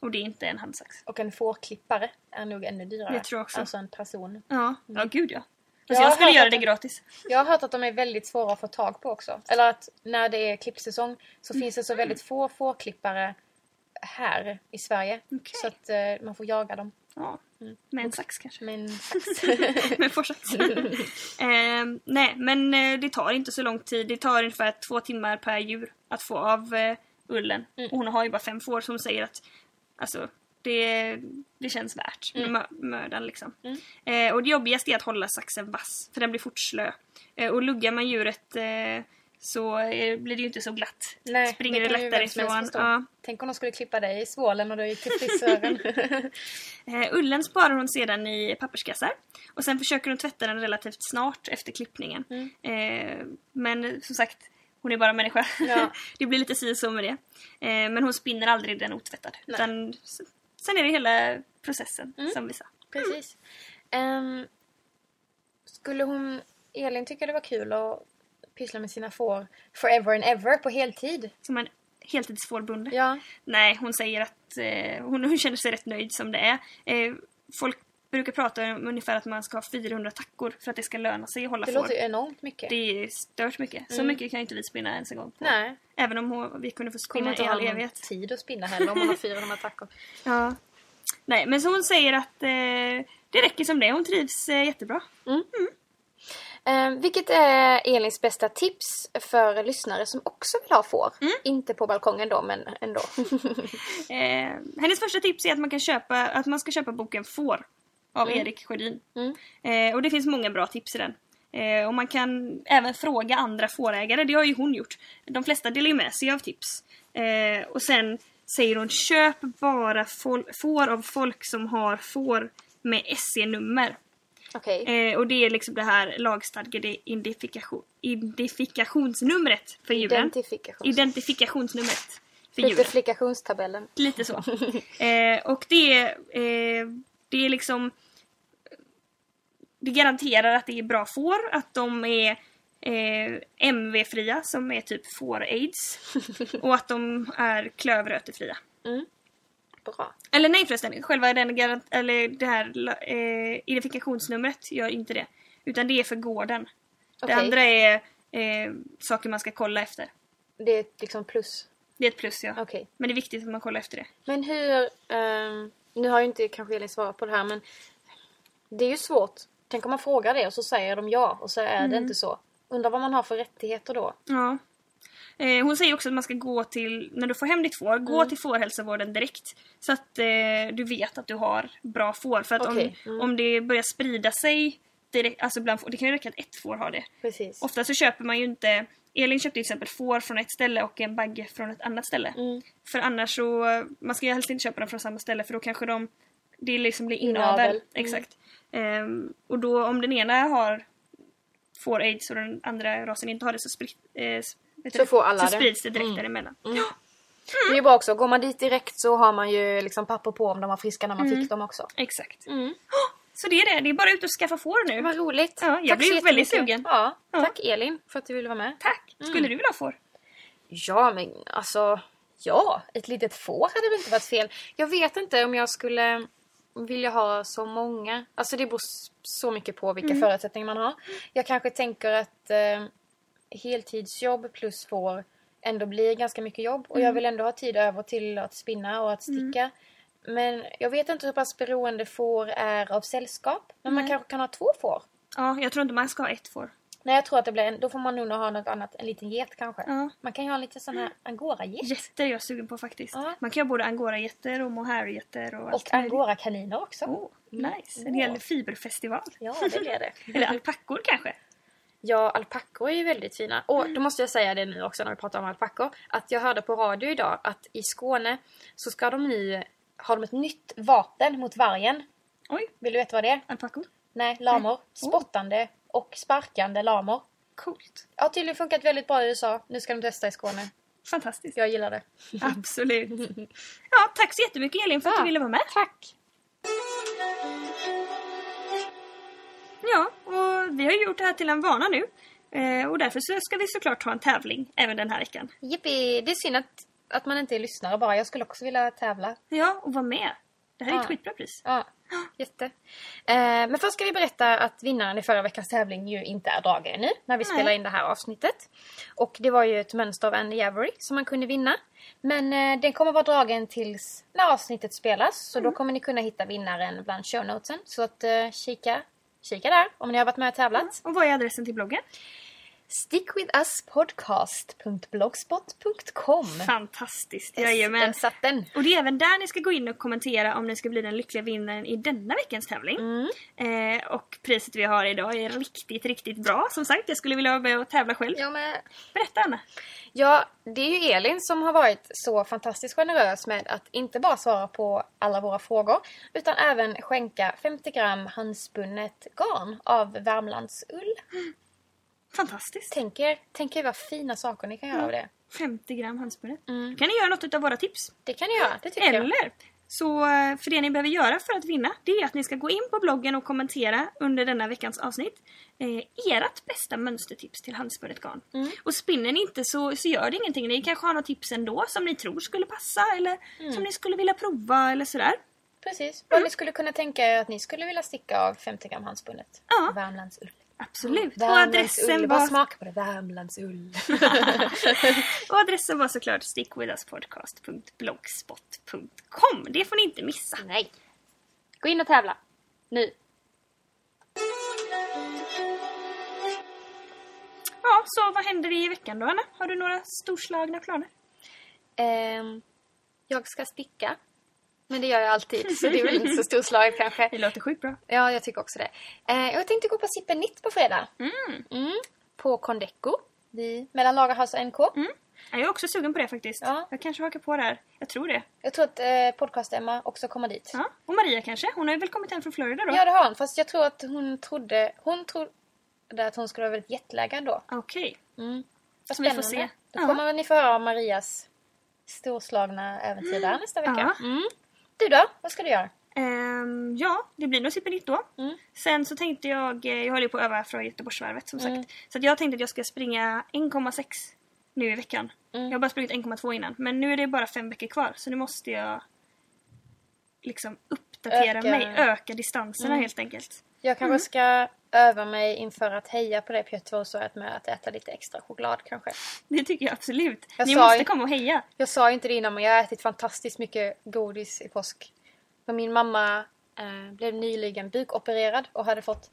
Och det är inte en handsax. Och en fårklippare är nog ännu dyrare. Det tror jag också. Alltså en person. Ja, ja gud ja. Jag Alltså har jag skulle göra det den- gratis. Jag har hört att de är väldigt svåra att få tag på också. Eller att när det är klippsäsong så finns det så väldigt få fårklippare här i Sverige. Okej. Så att eh, man får jaga dem Ja, med en sax kanske. med en sax. *laughs* med fårsax. *laughs* eh, nej, men eh, det tar inte så lång tid. Det tar ungefär två timmar per djur att få av eh, ullen. Mm. Och hon har ju bara fem får som säger att alltså, det, det känns värt med mö- mödan liksom. Eh, och det jobbigaste är att hålla saxen vass, för den blir fort slö. Eh, och luggar man djuret eh, så eh, blir det ju inte så glatt. Nej, Springer det ju lättare ifrån. Ja. Tänk om de skulle klippa dig i svålen och du gick till frisören. *laughs* Eh, ullen sparar hon sedan i papperskassar. Och sen försöker hon tvätta den relativt snart efter klippningen. Mm. Eh, men som sagt, hon är bara människa. Ja. *laughs* det blir lite si så med det. Eh, men hon spinner aldrig den otvättad. Nej. Utan, sen är det hela processen Mm. som vi sa. Precis. Ehm, skulle hon, Elin tycka det var kul att pyssla med sina får forever and ever på heltid? Som en heltidsfårbonde. Ja. Nej, hon säger att eh, hon, hon känner sig rätt nöjd som det är. Eh, folk brukar prata om ungefär att man ska ha 400 tackor för att det ska löna sig att hålla Det får. låter ju enormt mycket. Det är stört mycket. Så Mm. mycket kan ju inte vi spinna ens en gång på. Nej. Även om hon, vi kunde få Kommer spinna i all evighet. tid att spinna heller om man har 400 tackor. *laughs* Ja. Nej, men så hon säger att eh, det räcker som det. Hon trivs eh, jättebra. Ehm, vilket är Elins bästa tips för lyssnare som också vill ha får? Mm. Inte på balkongen då, men ändå. *laughs* Eh, hennes första tips är att man, kan köpa, att man ska köpa boken Får av Erik Sjödin. Mm. Eh, och det finns många bra tips i den. Eh, och man kan även fråga andra fårägare, det har ju hon gjort. De flesta delar ju med sig av tips. Eh, och sen säger hon köp bara får av folk som har får med SE-nummer. Okej. Eh, och det är liksom det här lagstadgade identifikation, identifikationsnumret för djuren. Identifikation. Identifikationsnumret för djuren. Identifikationstabellen. Lite så. *laughs* eh, och det är, eh, det är liksom det garanterar att det är bra får, att de är eh, MV-fria som är typ får-aids *laughs* och att de är klövrötefria. Mm. Bra. Eller nej förresten, själva den garant- eller det här eh, identifikationsnumret gör inte det. Utan det är för gården. Okej. Det andra är eh, saker man ska kolla efter. Det är liksom plus. Det är ett plus ja. Okej. Men det är viktigt att man kollar efter det. Men hur... ehm, nu har ju inte kanske Elin svarat på det här men det är ju svårt. Tänk om man frågar det och så säger de ja och så är Mm. det inte så. Undrar vad man har för rättigheter då? Ja. Eh, hon säger också att man ska gå till, när du får hem ditt får, gå Mm. till fårhälsovården direkt. Så att eh, du vet att du har bra får. För att Okej, om, mm. om det börjar sprida sig direkt, alltså bland får, det kan ju räcka att ett får har det. Precis. Ofta så köper man ju inte, Elin köpte till exempel får från ett ställe och en bagge från ett annat ställe. Mm. För annars så, man ska ju helst inte köpa dem från samma ställe för då kanske de, det liksom blir Inavel. Mm. Exakt. Ehm, och då om den ena har får aids och den andra rasen inte har det så, sprit, eh, Så får alla så det. sprids det direkt Mm. däremellan. Det är ju bra också. Går man dit direkt så har man ju liksom papper på om de var friska när man Mm. fick dem också. Exakt. Mm. Så det är det. Det är bara ut och skaffa får nu. Vad roligt. Ja, jag Tack blev så väldigt sugen. Ja, Ja. tack Elin för att du ville vara med. Tack! Skulle Mm. du vilja ha får? Ja, men alltså... Ja, ett litet får hade väl inte varit fel. Jag vet inte om jag skulle vilja ha så många. Alltså det beror så mycket på vilka Mm. förutsättningar man har. Jag kanske tänker att eh, heltidsjobb plus får ändå blir ganska mycket jobb. Och Mm. jag vill ändå ha tid över till att spinna och att sticka. Men jag vet inte hur pass beroende får är av sällskap. Men man Nej. kanske kan ha två får. Ja, jag tror inte man ska ha ett får. Nej, jag tror att det blir en, då får man nog ha något annat. En liten get kanske. Ja. Man kan ju ha en liten sån här angora-get. Getter är jag sugen på faktiskt. Ja. Man kan ha både angora-getter och mohair-getter och, Och angora-kaniner också. Oh, nice. En hel fiberfestival. Ja, det blir det. *laughs* Eller alpackor kanske? Ja, alpackor är ju väldigt fina. Och då måste jag säga det nu också när vi pratar om alpackor. Att jag hörde på radio idag att i Skåne så ska de nu ha de ett nytt vapen mot vargen. Oj, Vill du veta vad det är? alpackor. Nej, lamor. Oh. Spottande och sparkande lamor. Coolt. Har tydligen funkat väldigt bra i USA. Nu ska de testa i Skåne. Fantastiskt. Jag gillar det. *laughs* Absolut. Ja, tack så jättemycket Elin för att Ja. du ville vara med. Tack! Ja, och vi har gjort det här till en vana nu. Eh, och därför så ska vi såklart ha en tävling även den här veckan. Jippi! Det är synd att, att man inte är lyssnare bara. Jag skulle också vilja tävla. Ja, och vara med. Det här är ett Ja. skitbra pris. Ja, jätte. Eh, men först ska vi berätta att vinnaren i förra veckans tävling ju inte är dragen ännu när vi Nej. spelar in det här avsnittet. Och det var ju ett mönster av Andy Avery som man kunde vinna. Men eh, den kommer vara dragen tills när avsnittet spelas. Så då kommer ni kunna hitta vinnaren bland shownotesen. Så att eh, kika, kika där om ni har varit med och tävlat. Och vad är adressen till bloggen? Stickwithuspodcast.blogspot.com Fantastiskt, jajamän. Där satt den. Och det är även där ni ska gå in och kommentera om ni ska bli den lyckliga vinnaren i denna veckans tävling. Mm. Eh, och priset vi har idag är riktigt, riktigt bra. Som sagt, jag skulle vilja vara med och tävla själv. Ja, men Berätta Anna. Ja, det är ju Elin som har varit så fantastiskt generös med att inte bara svara på alla våra frågor utan även skänka 50 gram handspunnet garn av Värmlandsull. *gasps* Fantastiskt. Tänk er, tänk er vad fina saker ni kan göra av det. 50 gram handspunnet. Mm. Kan ni göra något av våra tips? Det kan ni göra, det tycker jag. Eller så, eh, för det ni behöver göra för att vinna, det är att ni ska gå in på bloggen och kommentera under denna veckans avsnitt eh, ert bästa mönstertips till handspunnet garn. Mm. Och spinner ni inte så, så gör det ingenting. Ni kanske har något tips ändå som ni tror skulle passa eller Mm. som ni skulle vilja prova eller sådär. Precis. Vad ni skulle kunna tänka er att ni skulle vilja sticka av 50 gram handspunnet. Ja. Värmlandsull. Absolut. Och adressen, Bara var, smaka på det. Värmlandsull. *laughs* och adressen var såklart stickwithuspodcast.blogspot.com. Det får ni inte missa. Nej. Gå in och tävla. Nu. Ja, så vad händer i veckan då Anna? Har du några storslagna planer? Ehm, jag ska sticka. Men det gör jag alltid, så det är väl inte så storslaget kanske. Det låter sjukt bra. Ja, jag tycker också det. Eh, jag tänkte gå på Sippen Nitt på fredag. Mm. Mm. På Condeco. Vid, mellan Lagerhaus och NK. Mm. Ja, Jag är också sugen på det faktiskt. Ja. Jag kanske hakar på där. Jag tror det. Jag tror att eh, podcast-Emma också kommer dit. Ja. Och Maria kanske? Hon har ju väl kommit hem från Florida då? Ja, det har hon. Fast jag tror att hon trodde... Hon trodde att hon skulle vara väldigt jetlaggad då. Okej. Mm. Vad Vi får spännande. se. Då Ja. kommer ni få höra om Marias storslagna äventyr där nästa vecka. Ja. Mm. Du då? Vad ska du göra? Ehm, ja, det blir nog supernytt då. Mm. Sen så tänkte jag, eh, jag håller ju på att öva från Göteborgsvarvet som sagt. Mm. Så jag tänkte att jag ska springa 1,6 nu i veckan. Mm. Jag har bara sprungit 1,2 innan. Men nu är det bara fem veckor kvar så nu måste jag liksom uppdatera Öka. mig, öka distanserna Mm. helt enkelt. Jag kanske ska öva mig inför att heja på det på Göteborgsvarvet med att äta lite extra choklad kanske. Det tycker jag absolut. Jag Ni måste ju- komma och heja. Jag sa ju inte det innan men jag har ätit fantastiskt mycket godis i påsk. För min mamma eh, blev nyligen bukopererad och hade fått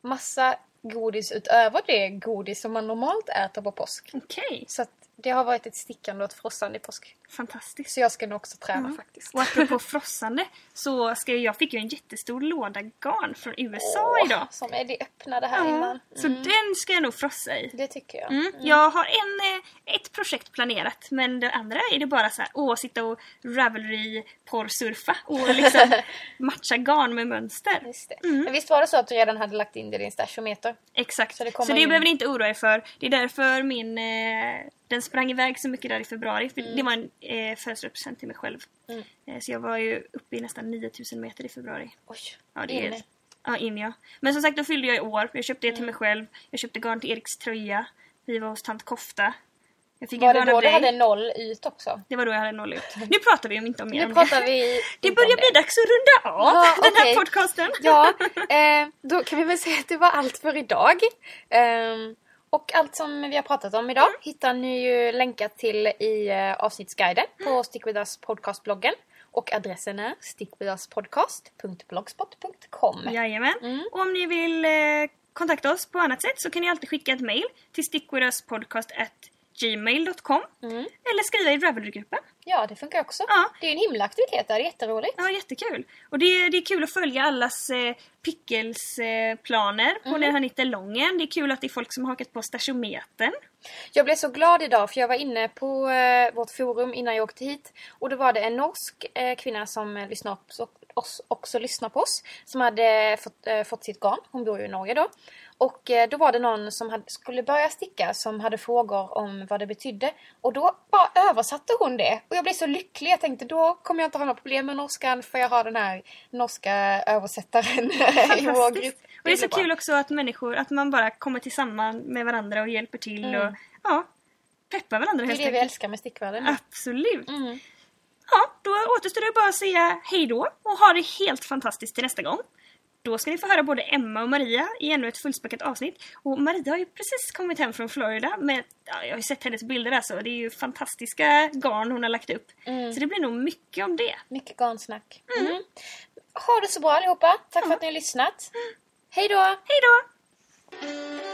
massa godis utöver det godis som man normalt äter på påsk. Okej, Så att det har varit ett stickande och ett frossande i påsk. fantastiskt. Så jag ska nog också träna Mm. faktiskt. Och apropå *laughs* frossande så ska jag, jag fick ju en jättestor låda garn från USA Åh, idag. Som Eddie öppnade här Ja, innan. så Mm. den ska jag nog frossa i. Det tycker jag. Mm. Jag har en, eh, ett projekt planerat men det andra är det bara så här, åh, sitta och Ravelry porrsurfa och liksom *laughs* matcha garn med mönster. Just det. Mm. Men visst var det så att du redan hade lagt in det i din stashometer? Exakt. Så Så det det, kommer in- behöver ni inte oroa er för. Det är därför min eh, den sprang iväg så mycket där i februari. För Det var en eh, födelsedagspresent till mig själv. Mm. Eh, så jag var ju uppe i nästan 9000 meter i februari. Oj, Ja, det är inne. Ja, in ja. Men som sagt, då fyllde jag i år. Jag köpte det till Mm. mig själv. Jag köpte garn till Eriks tröja. Vi var hos tant Kofta. Jag fick Var det då du hade noll ut också? Det var då jag hade noll ut. Nu pratar vi inte om mer Nu om pratar *laughs* det. vi Det börjar bli dags att runda av Ja, den här okej. podcasten. Ja, *laughs* eh, då kan vi väl säga att det var allt för idag. Ehm, och allt som vi har pratat om idag hittar ni ju länkat till i eh, avsnittsguiden på Stick With Us Podcast-bloggen. Och adressen är stickwithuspodcast.blogspot.com. Jajamän. Mm. Och om ni vill eh, kontakta oss på annat sätt så kan ni alltid skicka ett mail till stickwithuspodcast@gmail.com Mm. eller skriva i Ravelry-gruppen. Ja, det funkar också. Ja. Det är en himla aktivitet där, jätteroligt. Ja, jättekul. Och det, är- det är kul att följa allas eh, pickelsplaner eh, på Mm. den här nittelången. Det är kul att det är folk som har hakat på stationmetern. Jag blev så glad idag för jag var inne på eh, vårt forum innan jag åkte hit och då var det en norsk eh, kvinna som eh, lyssnar på oss, också lyssnar på oss som hade fått, eh, fått sitt garn. Hon bor ju i Norge då. Och eh, då var det någon som skulle börja sticka som hade frågor om vad det betydde. Och då bara översatte hon det. Och jag blev så lycklig. Jag tänkte då kommer jag inte ha några problem med norskan för jag har den här norska översättaren *laughs* i vår grupp. Och det är så bra. kul också att människor, att man bara kommer tillsammans med varandra och hjälper till Mm. och ja, peppar varandra Det är det vi älskar med stickvärlden. Absolut. Mm. Ja, då återstår det bara att säga hej då och ha det helt fantastiskt till nästa gång. Då ska ni få höra både Emma och Maria i ännu ett fullspäckat avsnitt. Och Maria har ju precis kommit hem från Florida med, ja, jag har ju sett hennes bilder alltså, det är ju fantastiska garn hon har lagt upp. Mm. Så det blir nog mycket om det. Mycket garnsnack. Mm. Ha det så bra allihopa. Tack för att ni har lyssnat. Hej då! Hej då!